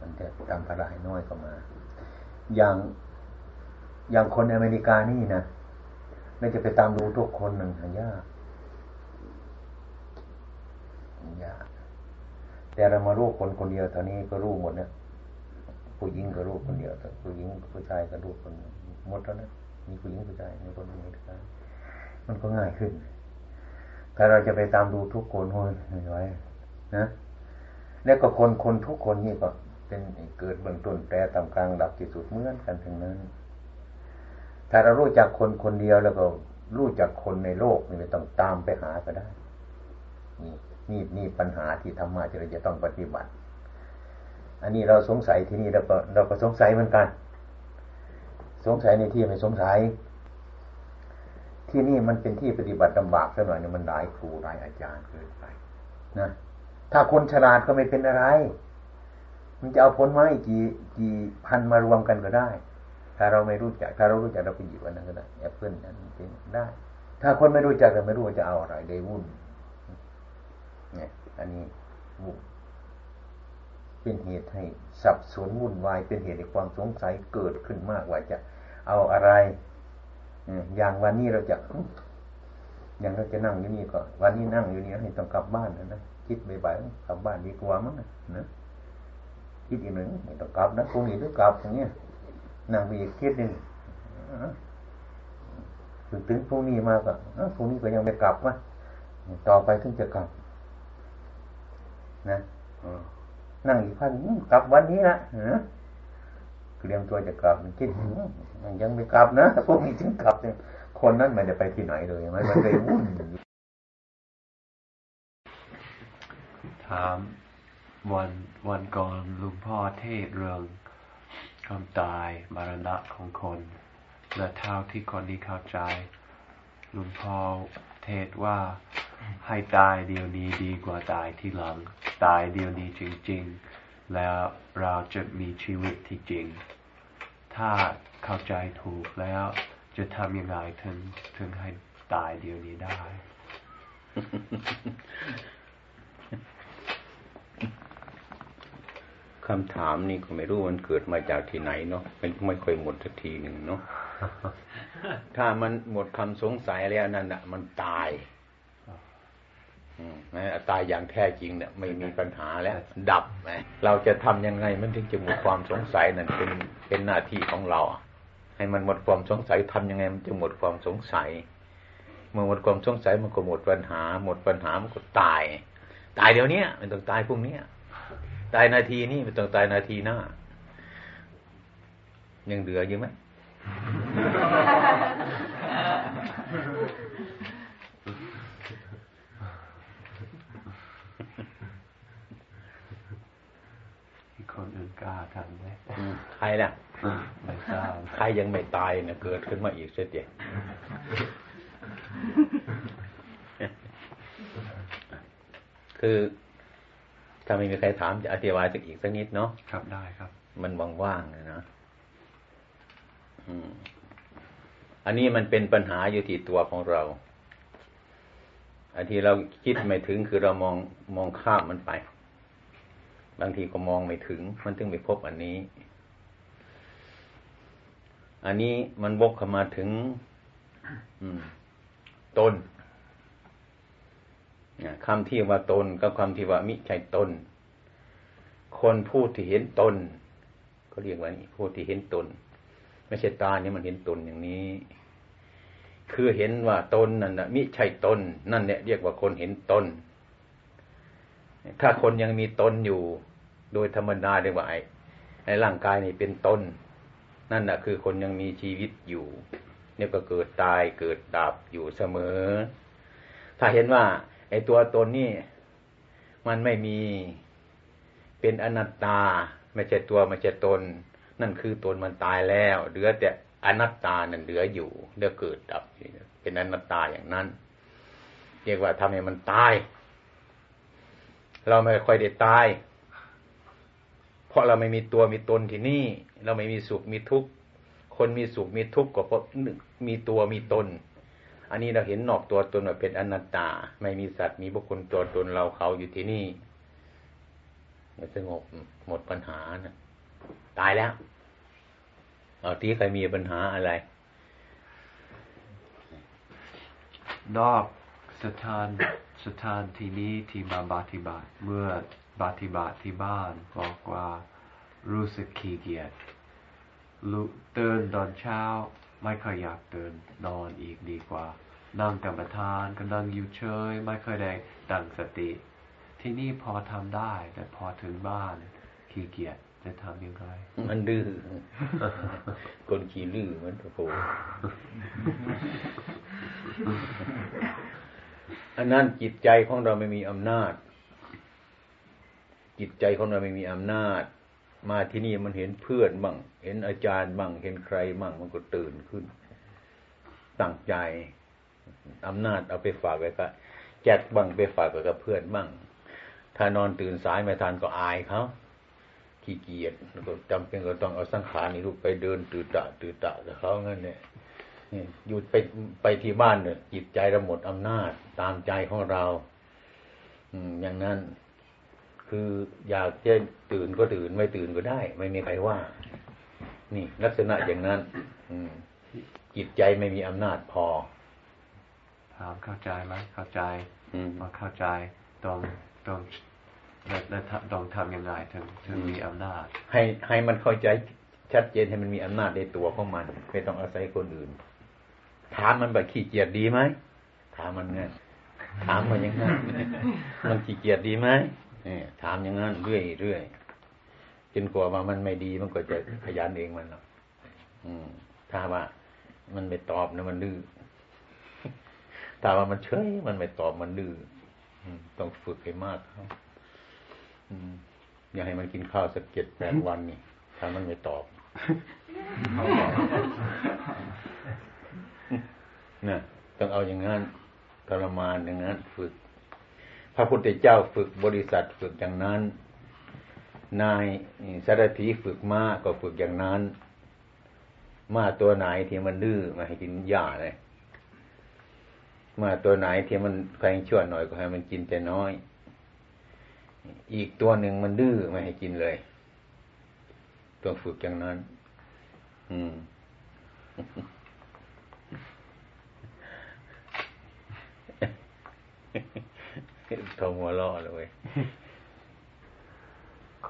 มันจะทำพลายน้อยเข้ามา อย่าง อย่างคนอเมริกานี่นะไม่จะไปตามดูทุกคนหนึ่งยากยากแต่เรามารู้คนคนเดียวเท่านี้ก็รู้หมดเนี่ยผู้หญิงก็รู้คนเดียวแต่ผู้หญิงผู้ชายก็รู้คนหมดแล้วนะมีผู้หญิงผู้ชายมีคนมีผู้ชายมันก็ง่ายขึ้นถ้าเราจะไปตามดูทุกคนโอ้ยไม่ไหวนะแล้วก็คนคนทุกคนนี่ก็เป็นเกิดเบื้องต้นแต่ตามกลางดับที่สุดเหมือนกันทั้งนั้น ถ้าเรารู้จักคนคนเดียวแล้วก็รู้จักคนในโลกนี่ไม่ต้องตามไปหาก็ได้ นี่นี่นี่ปัญหาที่ธรรมะที่เราจะต้องปฏิบัติ อันนี้เราสงสัยที่นี่เราก็เราก็สงสัยเหมือนกัน สงสัยในที่ไม่สงสัย ที่นี่มันเป็นที่ปฏิบัติลำบากสักหน่อยนี่มันหลายครูหลายอาจารย์เกินไปนะถ้าคนฉลาดก็ไม่เป็นอะไร มันจะเอาผลไม้กี่กี่พันมารวมกันก็ได้ ถ้าเราไม่รู้จัก ถ้าเรารู้จักเราไปหยิบอันนั้นก็ได้แอปเปิลนั้นเป็นได้ ถ้าคนไม่รู้จักเราไม่รู้ว่าจะเอาอะไรได้วุ่นเนี่ย อันนี้มุ่นเป็นเหตุให้สับสนวุ่นวายเป็นเหตุให้ความสงสัยเกิดขึ้นมากว่าจะเอาอะไรอย่างวันนี้เราจะอย่างเราจะนั่งอยู่นี่ก็วันนี้นั่งอยู่นี่ให้ต้องกลับบ้านนะนะคิดบ่ายๆกลับบ้านดีกว่ามั้งนะคิดอีกหนึ่งต้องกลับนะพรุ่งนี้ต้องกลับอย่างเงี้ย นั่งไปอีกคิดหนึ่งถึงถึงพรุ่งนี้มาก็พรุ่งนี้ก็ยังไม่กลับวะต่อไปถึงจะกลับ นะนั่งอีกพันกลับวันนี้ละเตรียมตัวจะกลับคิดยังไม่กลับนะพวกนี้ถึงกลับเนี่ยคนนั้นไม่ได้ไปที่ไหนเลยไม่มันเลยวุ่นถามวันวันก่อนลุงพ่อเทศเรื่อง ความตายมรณะของคน และเท่าที่คนนี้เข้าใจลุงพ่อเทศว่าให้ตายเดียวนี้ดีกว่าตายที่หลัง ตายเดียวนี้จริง ๆ แล้วเราจะมีชีวิตที่จริง ถ้าเข้าใจถูกแล้วจะทำยังไงถึงถึงให้ตายเดียวนี้ได้ คำถามนี่ก็ไม่รู้มันเกิดมาจากที่ไหนเนาะเป็นไม่ค่อยหมดสักทีหนึ่งเนาะถ้ามันหมดคำสงสัยแล้วนั่นอะ มันตายตายอย่างแท้จริงเนี่ยไม่มีปัญหาแล้ว ดับเราจะทำยังไงมันถึงจะหมดความสงสัยนั่นเป็นเป็นหน้าที่ของเรา ให้มันหมดความสงสัยทำยังไงมันจะหมดความสงสัย เมื่อหมดความสงสัยมันก็หมดปัญหา หมดปัญหามันก็ตาย ตายเดี๋ยวนี้มันต้องตายพรุ่งนี้ ตายนาทีนี้มันต้องตายนาทีหน้า ยังเหลืออยู่ไหมคนอื่นกล้าทำไหมใครล่ะไม่ทราบใครยังไม่ตายเนี่ยเกิดขึ้นมาอีกเสียเดียวคือ ถ้าไม่มีใครถามจะอธิบายสักอีกสักนิดเนาะครับได้ครับ มันว่างๆเลยนะอันนี้มันเป็นปัญหาอยู่ที่ตัวของเรา อันที่เราคิดไม่ถึงคือเรามองมองข้ามมันไป บางทีก็มองไม่ถึง มันถึงไปพบอันนี้ อันนี้มันบกเข้ามาถึงตน คำที่ว่าตนกับคำที่ว่ามิใช่ตน คนพูดที่เห็นตน ก็เรียกว่านี่พูดที่เห็นตน ไม่ใช่ตาเนี่ยมันเห็นตนอย่างนี้ คือเห็นว่าตนนั่นนะมิใช่ตน นั่นเนี่ยเรียกว่าคนเห็นตน ถ้าคนยังมีตนอยู่ โดยธรรมดาเรียกว่าไอ้ร่างกายนี่เป็นตน นั่นแหะคือคนยังมีชีวิตอยู่เนี่ยก็เกิดตายเกิดดับอยู่เสมอ ถ้าเห็นว่า ไอ้ตัวตนนี่มันไม่มีเป็นอนัตตา ไม่ใช่ตัวไม่ใช่ตน นั่นคือตนมันตายแล้วเหลือแต่อนัตตานั่นเหลืออยู่เดี๋ยวเกิดดับเป็นอนัตตาอย่างนั้น เรียกว่าทำให้มันตาย เราไม่ค่อยได้ตาย เพราะเราไม่มีตัวมีตนที่นี่ เราไม่มีสุขมีทุกข์คนมีสุขมีทุกข์ก็เพราะมีตัวมีตน อันนี้เราเห็นนอกตัวตนว่าเป็นอนัตตา ไม่มีสัตว์มีบุคคลตัวตนเราเขาอยู่ที่นี่สงบหมดปัญหานะตายแล้ว เอาที่ใครมีปัญหาอะไร นอกสถานสถานที่นี้ที่มาปฏิบัติเมื่อปฏิบัติที่บ้านบอกว่ารู้สึกขี้เกียจลุตื่นตอนเช้า ไม่เคยอยากตื่นนอนอีกดีกว่า นั่งกรรมฐานก็นั่งอยู่เฉย ไม่เคยได้ตั้งสติ ที่นี่พอทำได้ แต่พอถึงบ้านขี้เกียจจะทำยังไงมันดื้อคนขี้ลื้อมันโอ้อันนั้นจิตใจของเราไม่มีอำนาจ จิตใจของเราไม่มีอำนาจ มาที่นี่มันเห็นเพื่อนบ้างเห็นอาจารย์บ้างเห็นใครบ้างมันก็ตื่นขึ้น ตั้งใจอำนาจเอาไปฝากไว้กับแจกบ้างไปฝากไว้กับเพื่อนบ้าง ถ้านอนตื่นสายไม่ทันก็อายเขาขี้เกียจก็จำเป็นก็ต้องเอาสังขารนี่ลูกไปเดินตื่นตะตื่นตะกับเขางั้นเนี่ยหยุดไปไปที่บ้านเนี่ยจิตใจเราหมดอำนาจตามใจของเรา อืมอย่างนั้น คืออยากจะตื่นก็ตื่นไม่ตื่นก็ได้ ไม่มีใครว่า นี่ ลักษณะอย่างนั้น อืมจิตใจไม่มีอำนาจพอ ถามเข้าใจไหมเข้าใจมาเข้าใจต้องต้องและต้องทำยังไงถึงถึงมีอำนาจ ให้ให้มันเข้าใจชัดเจนให้มันมีอำนาจในตัวของมันไม่ต้องอาศัยคนอื่น ถามมันแบบขี้เกียจดีไหมถามมันเงี้ยถามมันยังไงมันขี้เกียจดีไหม นี่ถามอย่างนั้นเรื่อยเรื่อยจนกลัวว่ามันไม่ดีมันก็จะขยันเองมันหรอกถ้าว่ามันไม่ตอบนะมันดื้อถ้าว่ามันเฉยมันไม่ตอบมันดื้อต้องฝึกให้มากเขาอย่าให้มันกินข้าวสักเจ็ดแปดวันนี่ถ้ามันไม่ตอบนะต้องเอาอย่างนั้นทรมานอย่างนั้น ฝึก พระพุทธเจ้าฝึกบริษัทฝึกอย่างนั้น นายสารถีฝึกม้าก็ฝึกอย่างนั้นม้าตัวไหนที่มันดื้อมาให้กินหญ้าเลยม้าตัวไหนที่มันแข็งชั่วหน่อยก็ให้มันกินแต่น้อย อีกตัวหนึ่งมันดื้อไม่ให้กินเลยต้องฝึกอย่างนั้น อืม ทงหัวล้อเลย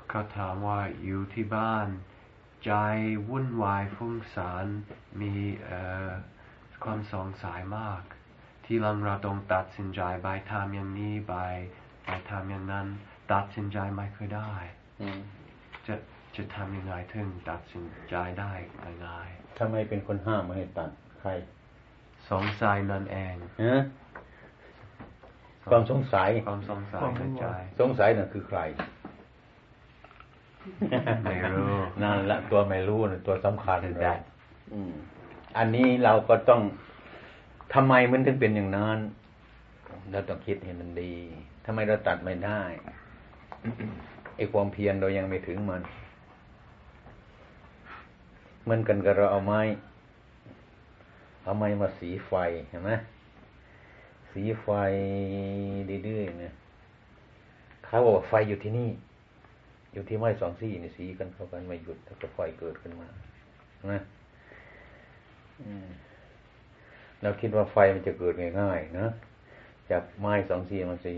เขาถามว่าอยู่ที่บ้าน ใจวุ่นวายฟุ้งซ่านมีความสงสัยมาก ที่ลังเราต้องตัดสินใจไปทำอย่างนี้ไปไปทำอย่างนั้น ตัดสินใจไม่เคยได้จะจะทำยังไงถึงตัดสินใจได้ง่ายๆทำไมเป็นคนห้ามไม่ให้ตัดใครสงสัยนั่นเองฮะ ความสงสัยความสงสัยในใจสงสัยนั่นคือใครไม่รู้นั่นละตัวไม่รู้นะตัวสำคัญเลยอันนี้เราก็ต้องทำไมมันถึงเป็นอย่างนั้นเราต้องคิดให้มันดีทำไมเราตัดไม่ได้ไอ้ความเพียรเรายังไม่ถึงมันเหมือนกันกับเราเอาไม้เอาไม้มาสีไฟเห็นไหม สีไฟดื้อๆเนี่ยเขาบอกว่าไฟอยู่ที่นี่ อยู่ที่ไม้สองซี่นี่สีกันเข้ากันไม่หยุดแล้วก็ไฟเกิดขึ้นมานะเราคิดว่าไฟมันจะเกิดง่ายๆนะจากไม้สองซี่มันสี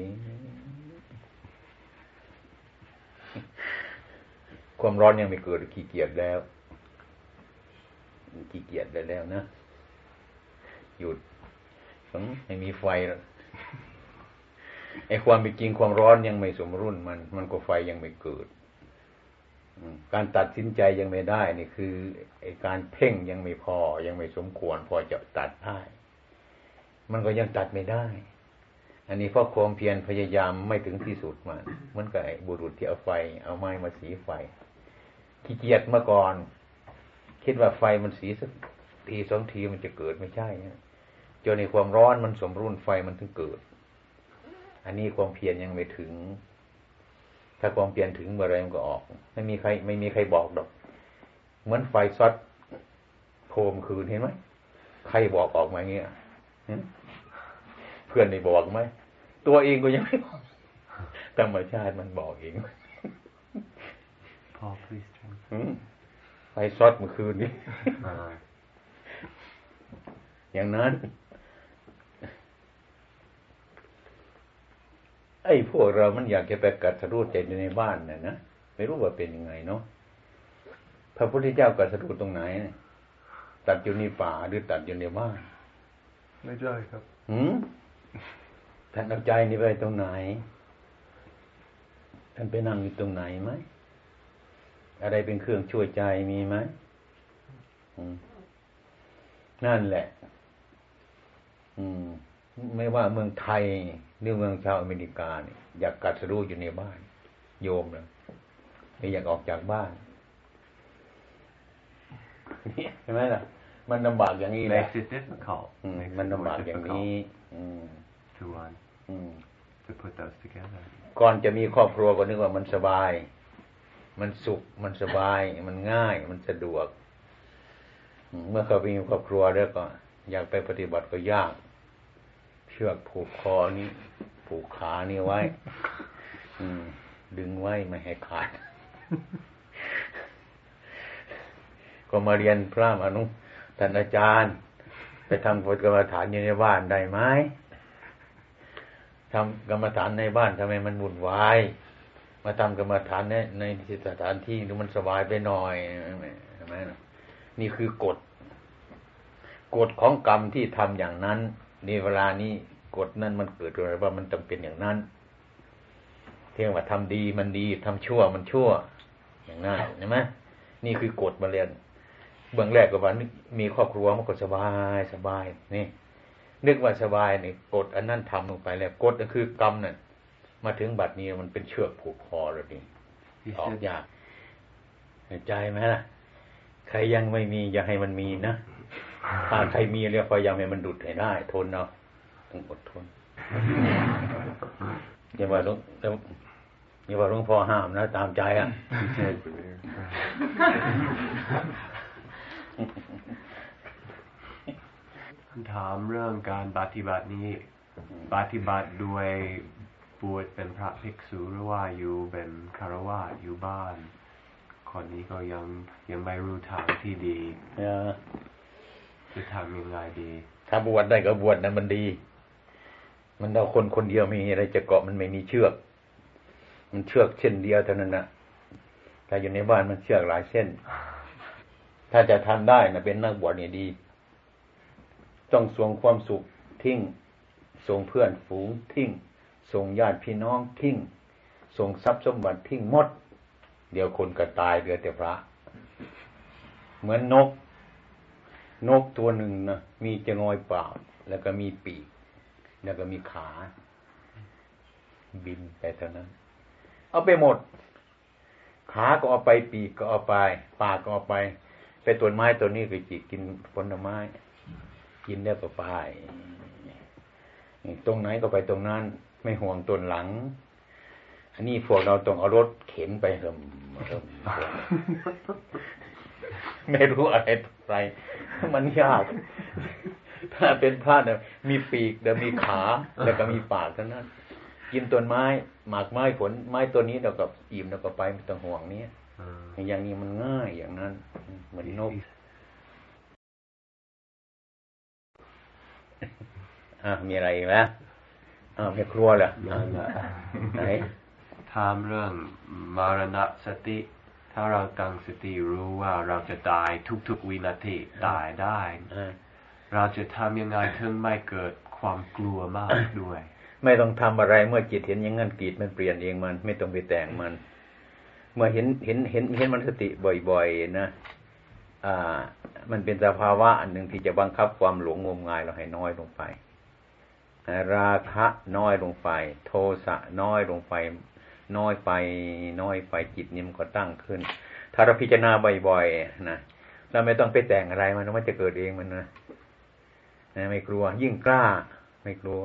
ความร้อนยังไม่เกิดขี้เกียจแล้วขี้เกียจได้แล้วนะหยุด ไม่มีไฟแล้วไอ้ความเป็นจริงความร้อนยังไม่สมรุ่นมัน มันก็ไฟยังไม่เกิดการตัดสินใจยังไม่ได้นี่คือไอ้การเพ่งยังไม่พอยังไม่สมควร พอจะตัดได้ มันก็ยังตัดไม่ได้ อันนี้เพราะความเพียรพยายามไม่ถึงที่สุดมันเหมือนกับไอ้บุรุษที่เอาไฟ เอาไม้มาสีไฟขี้เกียจมาก่อน คิดว่าไฟมันสีสักทีสองทีมันจะเกิดไม่ใช่ จนในความร้อนมันสมรุ่นไฟมันถึงเกิด อันนี้ความเพียรยังไม่ถึง ถ้าความเปลี่ยนถึงเมื่อไรมันก็ออก ไม่มีใคร ไม่มีใครบอกดอก เหมือนไฟซอดโพมคืนเห็นไหมใครบอกออกมาเงี้ยเพื่อนได้บอกไหมตัวเองก็ยังไม่บอกธรรมชาติมันบอกเองพอ please ไฟซอดเมื่อคืนนี้อย่างนั้น ไอ้พวกเรามันอยากจะไปกัดสรู้ใจในบ้านน่ะนะไม่รู้ว่าเป็นยังไงเนาะพระพุทธเจ้ากัดสรู้ตรงไหนตัดอยู่ในป่าหรือตัดอยู่ในบ้านไม่ใช่ครับหืมท่านเอาใจนี่ไปตรงไหน ท่านไปนั่งอยู่ตรงไหนไหมอะไรเป็นเครื่องช่วยใจมีไหมนั่นแหละ อืม ไม่ว่าเมืองไทยหรือเมืองชาวอเมริกาเนี่ยอยากกัดสรู้อยู่ในบ้าน โยมเลยไม่อยากออกจากบ้านใช่ไหมล่ะ มันลำบากอย่างนี้แหละมันลำบากอย่างนี้ก่อนจะมีครอบครัวก็นึกว่ามันสบาย มันสุข มันสบาย มันง่าย มันสะดวก เมื่อเขาไปมีครอบครัวแล้วก็ อยากไปปฏิบัติก็ยาก ชือกผูกคอนี้ผูกขานี่ไว้ อืม ดึงไว้ไม่ให้ขาด ก็มาเรียนพระอนุท่านอาจารย์ ไปทำกฎกรรมฐานอยู่ในบ้านได้ไหมทำกรรมฐานในบ้านทำไมมันวุ่นวายมาทำกรรมฐานในในสถานที่ดูมันสบายไปหน่อยใช่ไหมนี่คือกฎกฎของกรรมที่ทำอย่างนั้น นี่เวลานี้กฎนั้นมันเกิดอะไรว่ามันจำเป็นอย่างนั้นเที่ยงว่าทำดีมันดีทำชั่วมันชั่ว อย่างนั้นใช่ไหมนี่คือกฎมาเรียนเบื้องแรกก็ว่ามีครอบครัวมันก็สบายสบายนี่นึกว่าสบายนี่กฎอันนั้นทำลงไปแล้วกฎก็คือกรรมนั่นมาถึงบัดนี้มันเป็นเชือกผูกคอแล้วนี่ออกยากใจไหมล่ะ ใครยังไม่มีอย่าให้มันมีนะ ถ้าใครมีเรียกพยายามให้มันดุดให้ได้ ทนเนาะต้องอดทนอย่าว่าลุงอย่าว่าลุงพ่อห้ามนะ ตามใจอะถามเรื่องการปฏิบัตินี้ปฏิบัติด้วยบวชเป็นพระภิกษุหรือว่าอยู่เป็นคารวะอยู่บ้าน คนนี้ก็ยังยังไม่รู้ทางที่ดี จะทำยังไงดี ถ้าบวชได้ก็บวชนะมันดี มันเราคนคนเดียวมีอะไรจะเกาะมันไม่มีเชือก มันเชือกเส้นเดียวเท่านั้นนะถ้าอยู่ในบ้านมันเชือกหลายเส้น ถ้าจะทำได้นะเป็นนักบวชเนี่ยดี ต้องส่งความสุขทิ้งส่งเพื่อนฝูงทิ้งส่งญาติพี่น้องทิ้งส่งทรัพย์สมบัติทิ้งหมด เดี๋ยวคนก็ตายเหลือแต่พระ เหมือนนก นกตัวหนึ่งนะมีจะงอยปล่าแล้วก็มีปีก แล้วก็มีขา บินไปเท่านั้น เอาไปหมด ขาก็เอาไปปีกก็เอาไป ปากก็เอาไป ไปต้นไม้ตัวนี้ไปจีกินผลไม้ กินแล้วก็ไปตรงไหนก็ไปตรงนั้น ไม่ห่วงต้นหลัง อันนี้พวกเราต้องเอารถเข็นไปเหิมเหิมไม่รู้อะไร ไร มันยาก ถ้าเป็นพระเนี่ยมีปีกเดี๋ยวมีขาแล้วก็มีปากเท่านั้น กินต้นไม้ หมากไม้ผลไม้ตัวนี้เราก็อิ่มเราก็ไปไม่ต้องห่วงเนี้ยอย่างนี้มันง่ายอย่างนั้น เหมือนนกอ่ามีอะไรอีกแล้วอ่าไม่ครัวเหรอไหนถามเรื่องมรณะสติ ถ้าเราตั้งสติรู้ว่าเราจะตายทุกๆวินาทีตายได้อ่าเราจะทำยังไงถึงไม่เกิดความกลัวมากด้วย ไม่ต้องทำอะไรเมื่อจิตเห็นอย่างนั้นจิตมันเปลี่ยนเองมัน ไม่ต้องไปแต่งมัน เมื่อเห็นเห็นเห็นเห็นมันสติบ่อยๆนะอ่า มันเป็นสภาวะอันหนึ่งที่จะบังคับความหลงงมงายเราให้น้อยลงไปราคะน้อยลงไป โทสะน้อยลงไป น้อยไปน้อยไปจิตนี่มันก็ตั้งขึ้น ถ้าเราพิจารณาบ่อยๆนะเราไม่ต้องไปแต่งอะไรมันมันจะเกิดเองมันนะนะไม่กลัว ยิ่งกล้า ไม่กลัว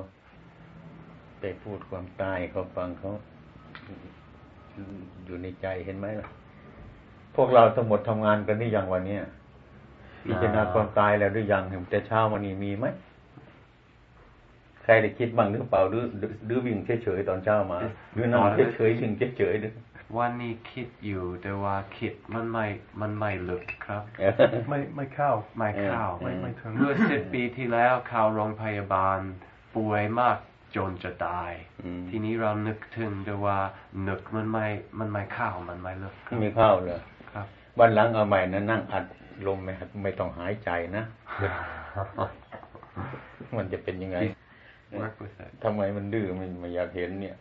ไปพูดความตายเขาฟังเขาอยู่ในใจเห็นไหมล่ะ พวกเราทั้งหมดทำงานกันนี่ยังวันเนี้ยพิจารณาความตายแล้วหรือยังเห็นแต่เช้าวันนี้มีไหม ใครได้คิดบ้างหรือเปล่าหรือหรือหรือวิ่งเฉยๆตอนเช้ามา หรือนอนเฉยๆวิ่งเฉยๆหรือวันนี้คิดอยู่แต่ว่าคิดมันไม่มันไม่ลึกครับ ไม่ไม่เข้าไม่เข้าไม่ไม่ถึงเมื่อสิบปีที่แล้วเข้าโรงพยาบาลป่วยมากจนจะตายอืมทีนี้เรานึกถึงแต่ว่านึกมันไม่มันไม่เข้ามันไม่ลึกครับไม่เข้าเลยครับวันหลังเอาใหม่นะนั่งอัดลมไม่ไม่ต้องหายใจนะ มันจะเป็นยังไง work with it ทำไมมันดื้อมันไม่อยากเห็นเนี่ย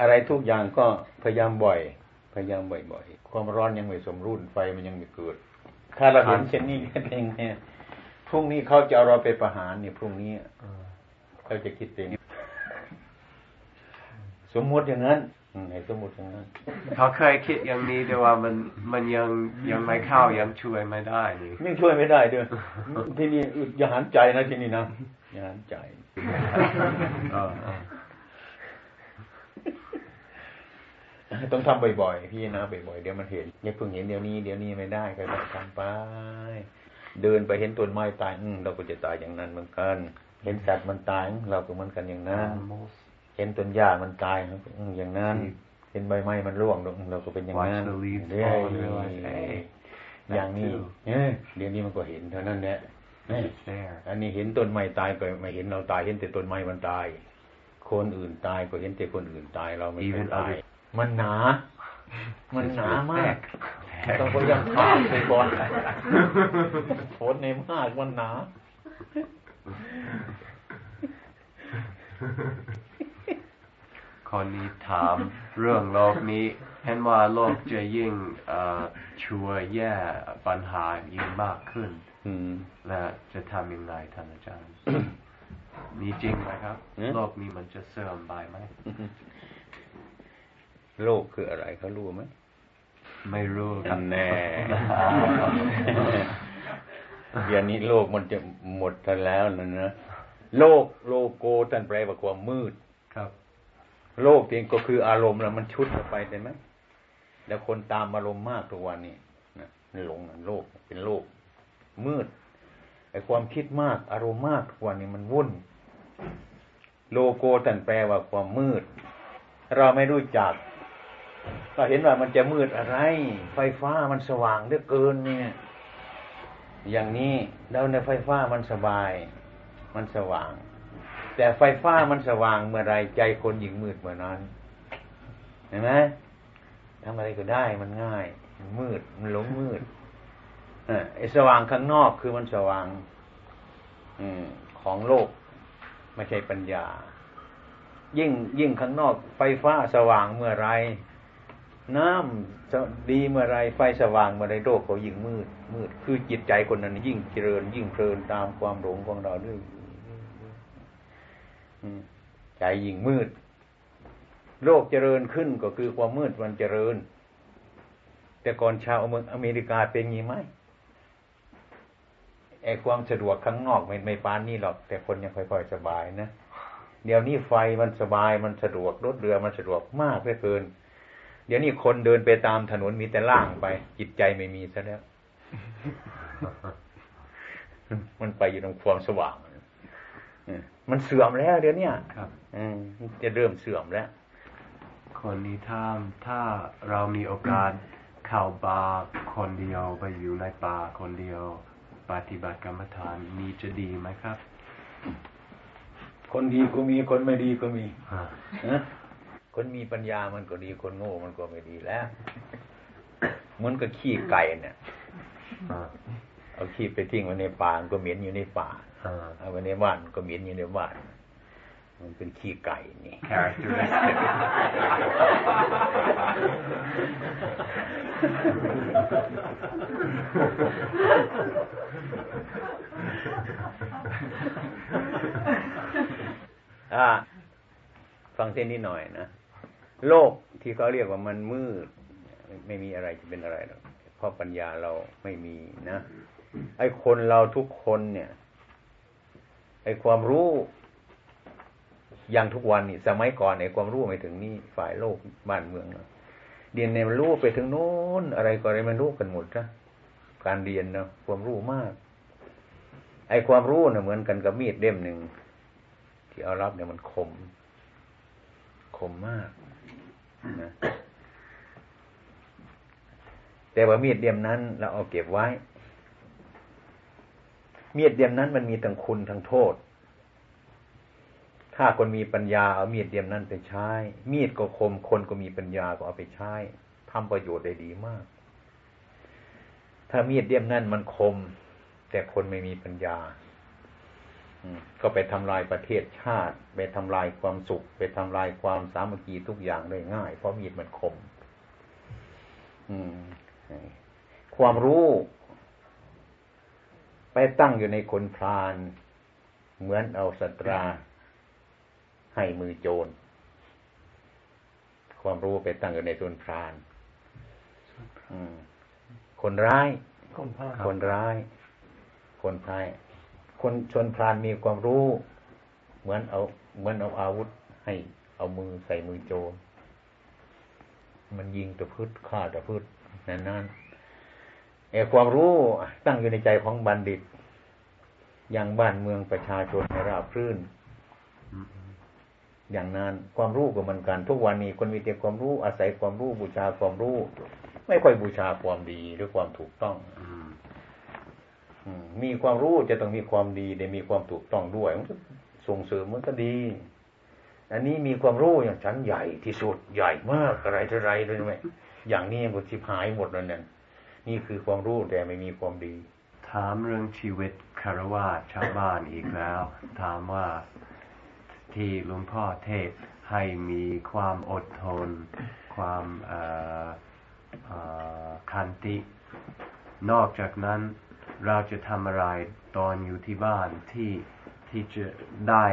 อะไรทุกอย่างก็พยายามบ่อย พยายามบ่อยๆความร้อนยังไม่สมรุ่นไฟมันยังไม่เกิด ถ้าเราเห็นเช่นนี้แค่เองเนี่ยพรุ่งนี้เขาจะเอาเราไปประหารเนี่ยพรุ่งนี้เขาจะคิดเองสมมติอย่างนั้นอืม ให้สมมติอย่างนั้นเขาเคยคิดอย่างนี้แต่ว่ามันมันยังยังไม่เข้ายังช่วยไม่ได้นี่ยังช่วยไม่ได้ด้วยที่นี่อย่าหันใจนะที่นี่นะอย่าหันใจเออเออต้องทำบ่อยๆพี่นะบ่อยๆเดี๋ยวมันเห็นอย่าเพิ่งเห็นเดี๋ยวนี้เดี๋ยวนี้ไม่ได้ก็ต้องทำไปเดินไปเห็นต้นไม้ตายอืมเราก็จะตายอย่างนั้นเหมือนกัน เห็นสัตว์มันตายอืมเราก็เหมือนกันอย่างนั้น Animals เห็นต้นหญ้ามันตายอืมอย่างนั้น เห็นใบไม้มันร่วงอืมเราก็เป็นอย่างนั้น Watch the leaves เรื่อย fall and realize, hey, อย่างนี้ that too เอ้ยเดี๋ยวนี้มันก็เห็นเท่านั้นแหละเอ้ย It's there อันนี้เห็นต้นไม้ตายก็ไม่เห็นเราตายเห็นแต่ต้นไม้มันตาย คนอื่นตายก็เห็นแต่คนอื่นตายเราไม่เคย Even ตาย other มันหนา มันหนามาก Thick. ต้องพยายามข้ามไปก่อนโทษในมากมันหนา คนนี้ถามเรื่องโลกนี้เห็นว่าโลกจะยิ่งเอ่อชั่วแย่ปัญหายิ่งมากขึ้นอืมและจะทำยังไงท่านอาจารย์มีจริงไหมครับเนี่ยโลกนี้มันจะเสื่อมไปไหมโลกคืออะไรเขารู้ไหมไม่รู้ครัอับนแน่เดี๋ยวนี้โลกมันจะหมดกันแล้วนะนะโลกโลโกท่านแปลว่าความมืดครับ โลกเองก็คืออารมณ์แล้วมันชุดเข้าไปใช่ไหมแล้วคนตามอารมณ์มากทุกวันนี้นะหลงนะโลกเป็นโลกมืดไอความคิดมากอารมณ์มากทุกวันนี้มันวุ่น โลโกท่านแปลว่าความมืด เราไม่รู้จักก็เห็นว่ามันจะมืดอะไร ไฟฟ้ามันสว่างเหลือเกินเนี่ย อย่างนี้แล้วในไฟฟ้ามันสบาย มันสว่าง แต่ไฟฟ้ามันสว่างเมื่อไรใจคนยิ่งมืดเมื่อนั้นเห็นไหมทำอะไรก็ได้มันง่ายมันมืดมันหลงมืดเออไอ้สว่างข้างนอกคือมันสว่าง อืม ของโลกไม่ใช่ปัญญา ยิ่งยิ่งข้างนอกไฟฟ้าสว่างเมื่อไรน้ำดีเมื่อไรไฟสว่างเมื่อไรโลกก็ยิ่งมืด มืด คือจิตใจคนนั้น ยิ่งเจริญ ยิ่งเพลินตามความหลงของเราด้วย ใจยิ่งมืด โลกเจริญขึ้นก็คือความมืดมันเจริญ แต่ก่อนชาวเมืองอเมริกาเป็นงี้ไหมไอ้ความสะดวกข้างนอกไม่ไม่ปานนี่หรอก แต่คนยังค่อยๆสบายนะเดี๋ยวนี้ไฟมันสบายมันสะดวกรถเรือมันสะดวกมากเหลือเกิน เดี๋ยวนี้คนเดินไปตามถนนมีแต่ล่างไป จิตใจไม่มีซะแล้ว มันไปอยู่ตรงความสว่าง มันเสื่อมแล้วเดี๋ยวนี้ครับจะเริ่มเสื่อมแล้ว คนนี้ถ้าถ้าเรามีโอกาสเข้าบาคนเดียวไปอยู่ในป่าคนเดียวปฏิบัติกรรมฐานมีจะดีไหมครับ คนดีก็มีคนไม่ดีก็มีคนมีปัญญามันก็ดีคนโง่มันก็ไม่ดีแล้วมันก็ขี้ไก่เนี่ยเอาขี้ไปทิ้งไว้ในป่าก็เหม็นอยู่ในป่า เอาไว้ในบ้านก็เหม็นอยู่ในบ้าน มันเป็นขี้ไก่นี่ characteristic อ่าฟังเส้นนี้หน่อยนะ โลกที่เขาเรียกว่ามันมืด ไม่มีอะไรจะเป็นอะไรหรอกเพราะปัญญาเราไม่มีนะ ไอ้คนเราทุกคนเนี่ย ไอ้ความรู้อย่างทุกวันนี่สมัยก่อนในความรู้ไม่ถึงนี่ฝ่ายโลกบ้านเมืองเรียนในมันรู้ไปถึงโน้นอะไรก็อะไรมันรู้กันหมดนะการเรียนเนาะความรู้มาก ไอ้ความรู้เน่ะเหมือนกันกับมีดเล่มหนึ่งที่เอารับเนี่ยมันคม คมมากนะแต่ว่ามีดเล่มนั้นเราเอาเก็บไว้ มีดเล่มนั้นมันมีทั้งคุณทั้งโทษ ถ้าคนมีปัญญาเอามีดเดียมนั้นไปใช้ มีดก็คมคนก็มีปัญญาก็เอาไปใช้ทำประโยชน์ได้ดีมาก ถ้ามีดเดียมนั้นมันคม แต่คนไม่มีปัญญา ก็ไปทำลายประเทศชาติ ไปทำลายความสุข ไปทำลายความสามัคคีทุกอย่างได้ง่าย เพราะมีดมันคมความรู้ ไปตั้งอยู่ในคนพราน เหมือนเอาสตรา ให้มือโจร ความรู้ไปตั้งอยู่ในตุนพรานคนร้าย คนร้าย คนพายคนชนพรานมีความรู้ เหมือนเอา เหมือนเอาอาวุธให้เอามือใส่มือโจรมันยิงตะพืชฆ่าตะพืชนั่นนั่น ไอ้ความรู้ตั้งอยู่ในใจของบัณฑิต อย่างบ้านเมืองประชาชนในราบรื่น อย่างนั้นความรู้ก็เหมือนกัน ทุกวันนี้คนมีแต่ความรู้อาศัยความรู้บูชาความรู้ ไม่ค่อยบูชาความดีหรือความถูกต้องมีความรู้จะต้องมีความดีได้มีความถูกต้องด้วยมันส่งเสริมมันก็ดี อันนี้มีความรู้อย่างชั้นใหญ่ที่สุดใหญ่มากอะไรเท่าไรเลยไหมอย่างนี้มันทิพหายหมดแล้วเนี่ย นี่คือความรู้แต่ไม่มีความดี ถามเรื่องชีวิตคารวะชาวบ้านอีกแล้ว ถามว่าที่หลวงพ่อเทศให้มีความอดทน ความคันติ นอกจากนั้นเราจะทำอะไรตอนอยู่ที่บ้านที่ที่จะได้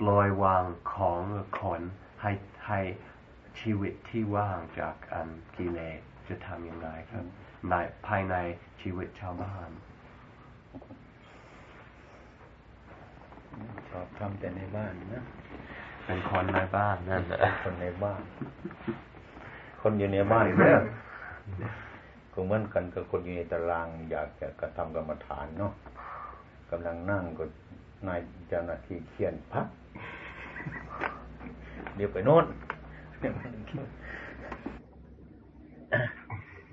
ปล่อยวางของคนให้ให้ชีวิตที่ว่างจากอันกิเลสจะทำยังไงครับ ในภายในชีวิตชาวบ้านชอบทำแต่ในบ้านนะเป็นคนในบ้านนั่นแหละคนในบ้าน คนอยู่ในบ้านเนี่ยก็เหมือนกันกับคนอยู่ในตาราง อยากจะกระทำกรรมฐานเนาะกำลังนั่งก็นายเจ้าหน้าที่เขียนพักเดี๋ยวไปโน่น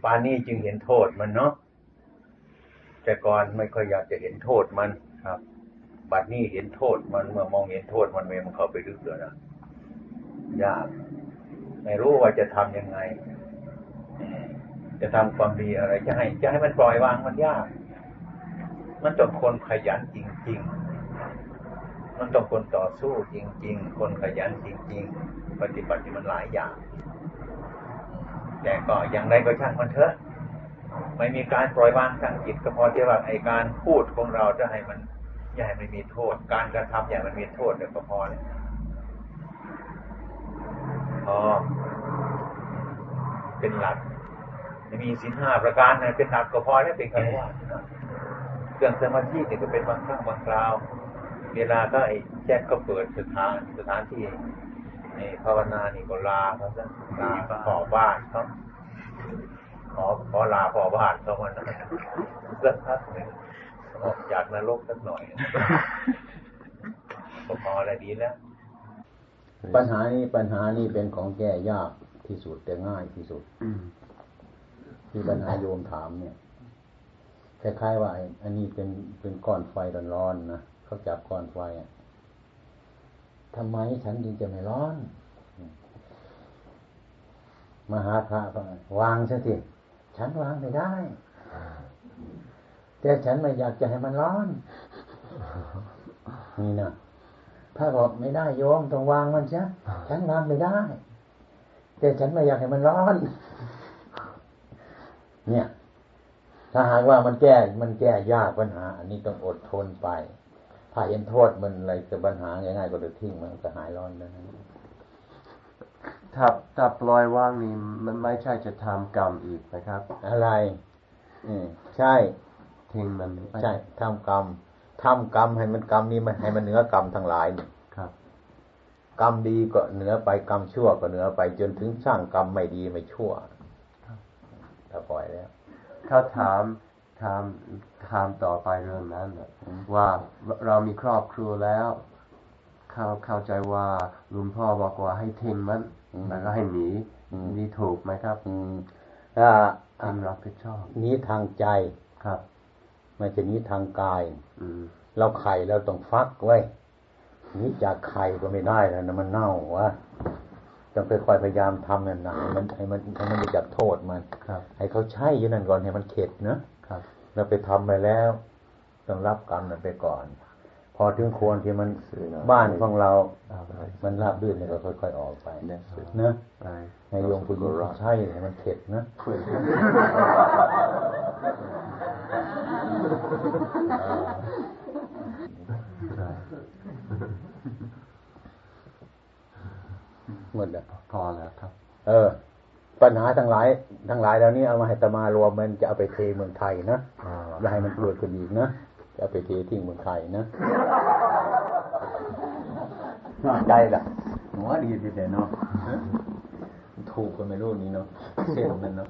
ปานี้จึงเห็นโทษมันเนาะแต่ก่อนไม่ค่อยอยากจะเห็นโทษมันครับ บัดนี้เห็นโทษมันเมื่อมองเห็นโทษมันเมมันเข้าไปลึกเลยนะยากไม่รู้ว่าจะทํำยังไง จะทำความดีอะไร จะให้ จะให้มันปล่อยวางมันยาก มันต้องคนขยันจริง ๆ มันต้องคนต่อสู้จริง ๆ คนขยันจริง ๆ ปฏิบัติมันหลายอย่าง แต่ก็อย่างไรก็ช่างมันเถอะ ไม่มีการปล่อยวางทางจิตก็พอที่ว่าไอการพูดของเราจะให้มันอย่าให้มันมีโทษ การกระทำอย่ามันมีโทษเดี๋ยวก็พอเลยพอเป็นหลักมีสินห้าประการนะเป็นหลักก็พอแล้วเป็นคำว่าเครื่องสมาธิเนี่ยก็เป็นบางครั้งบางคราว เวลาก็ไอ้แจ็คก็เปิดสถานสถานที่ นี่ภาวนานี่ก็ลาเขาซะลาขอบ้านเขาขอขอลาขอบ้านเขามันสักพักหนึ่งออกจากนรกสักหน่อยก็พออะไรดีแล้วปัญหานี้ปัญหานี้เป็นของแก้ยากที่สุดแต่ง่ายที่สุดที่ปัญหาโยมถามเนี่ยคล้ายๆว่าอันนี้เป็นเป็นก้อนไฟร้อนๆนะเขาจับก้อนไฟอะ ทำไมฉันจึงจะไม่ร้อน มหาพระก็วางซะทีฉันวางไม่ได้ แต่ฉันไม่อยากจะให้มันร้อน นี่นะถ้าบอกไม่ได้โยมต้องวางมันซะฉันวางไม่ได้ แต่ฉันไม่อยากให้มันร้อน เนี่ย ถ้าหากว่ามันแก้ มันแก้ยากปัญหา อันนี้ต้องอดทนไป ถ้าเห็นโทษมันอะไรจะปัญหาง่ายๆก็จะทิ้งมันก็หายร้อนแล้วนะถ้าถ้าปล่อยว่างนี่มันไม่ใช่จะทำกรรมอีกนะครับ อะไรอืมใช่ทิ้งมันใช่ทำกรรมทำกรรมให้มันกรรมนี้มันให้มันเหนือกรรมทั้งหลายนี่ครับ กรรมดีก็เหนือไปกรรมชั่วก็เหนือไปจนถึงสร้างกรรมไม่ดีไม่ชั่วถ้าปล่อยแล้วเขาถาม ถามถามต่อไปเรื่องนั้นน่ะว่าเรามีครอบครัวแล้วเขาเข้าใจว่าลุงพ่อบอกว่าให้ทิ้งมันอืมแล้วก็ให้หนีอืมนี่ถูกไหมครับอืมถ้าทิ้งรับผิดชอบนี้ทางใจครับไม่ใช่นี้ทางกายอืมเราไข่เราต้องฟักไว้นี้จากไข่ก็ไม่ได้แล้วนะมันเน่าวะต้องค่อยๆพยายามทำนั่นนะให้มันให้มันให้มันรู้จักโทษมันครับให้เขาใช้อยู่นั่นก่อนให้มันเข็ดนะ ครับเราไปทำไปแล้วต้องรับกรรมนั้นไปก่อน พอถึงควรที่มันบ้านของเราเอาไปมันราบรื่นเนี่ยก็ค่อยๆออกไปนะไปให้โยมผู้หญิงใช่ให้มันเข็ดนะใช่หมดแล้วพอแล้วครับ เออ ปัญหาทั้งหลาย ทั้งหลายแล้วนี้เอามาให้ตมารวมมันจะเอาไปเทเมืองไทยนะอย่าให้มันเกิดขึ้นอีกนะจะเอาไปเททิ้งเมืองไทยนะใจละหัวดีไปแต่เนาะถูกก็ไม่รู้นี่เนาะเส้นมันเนาะ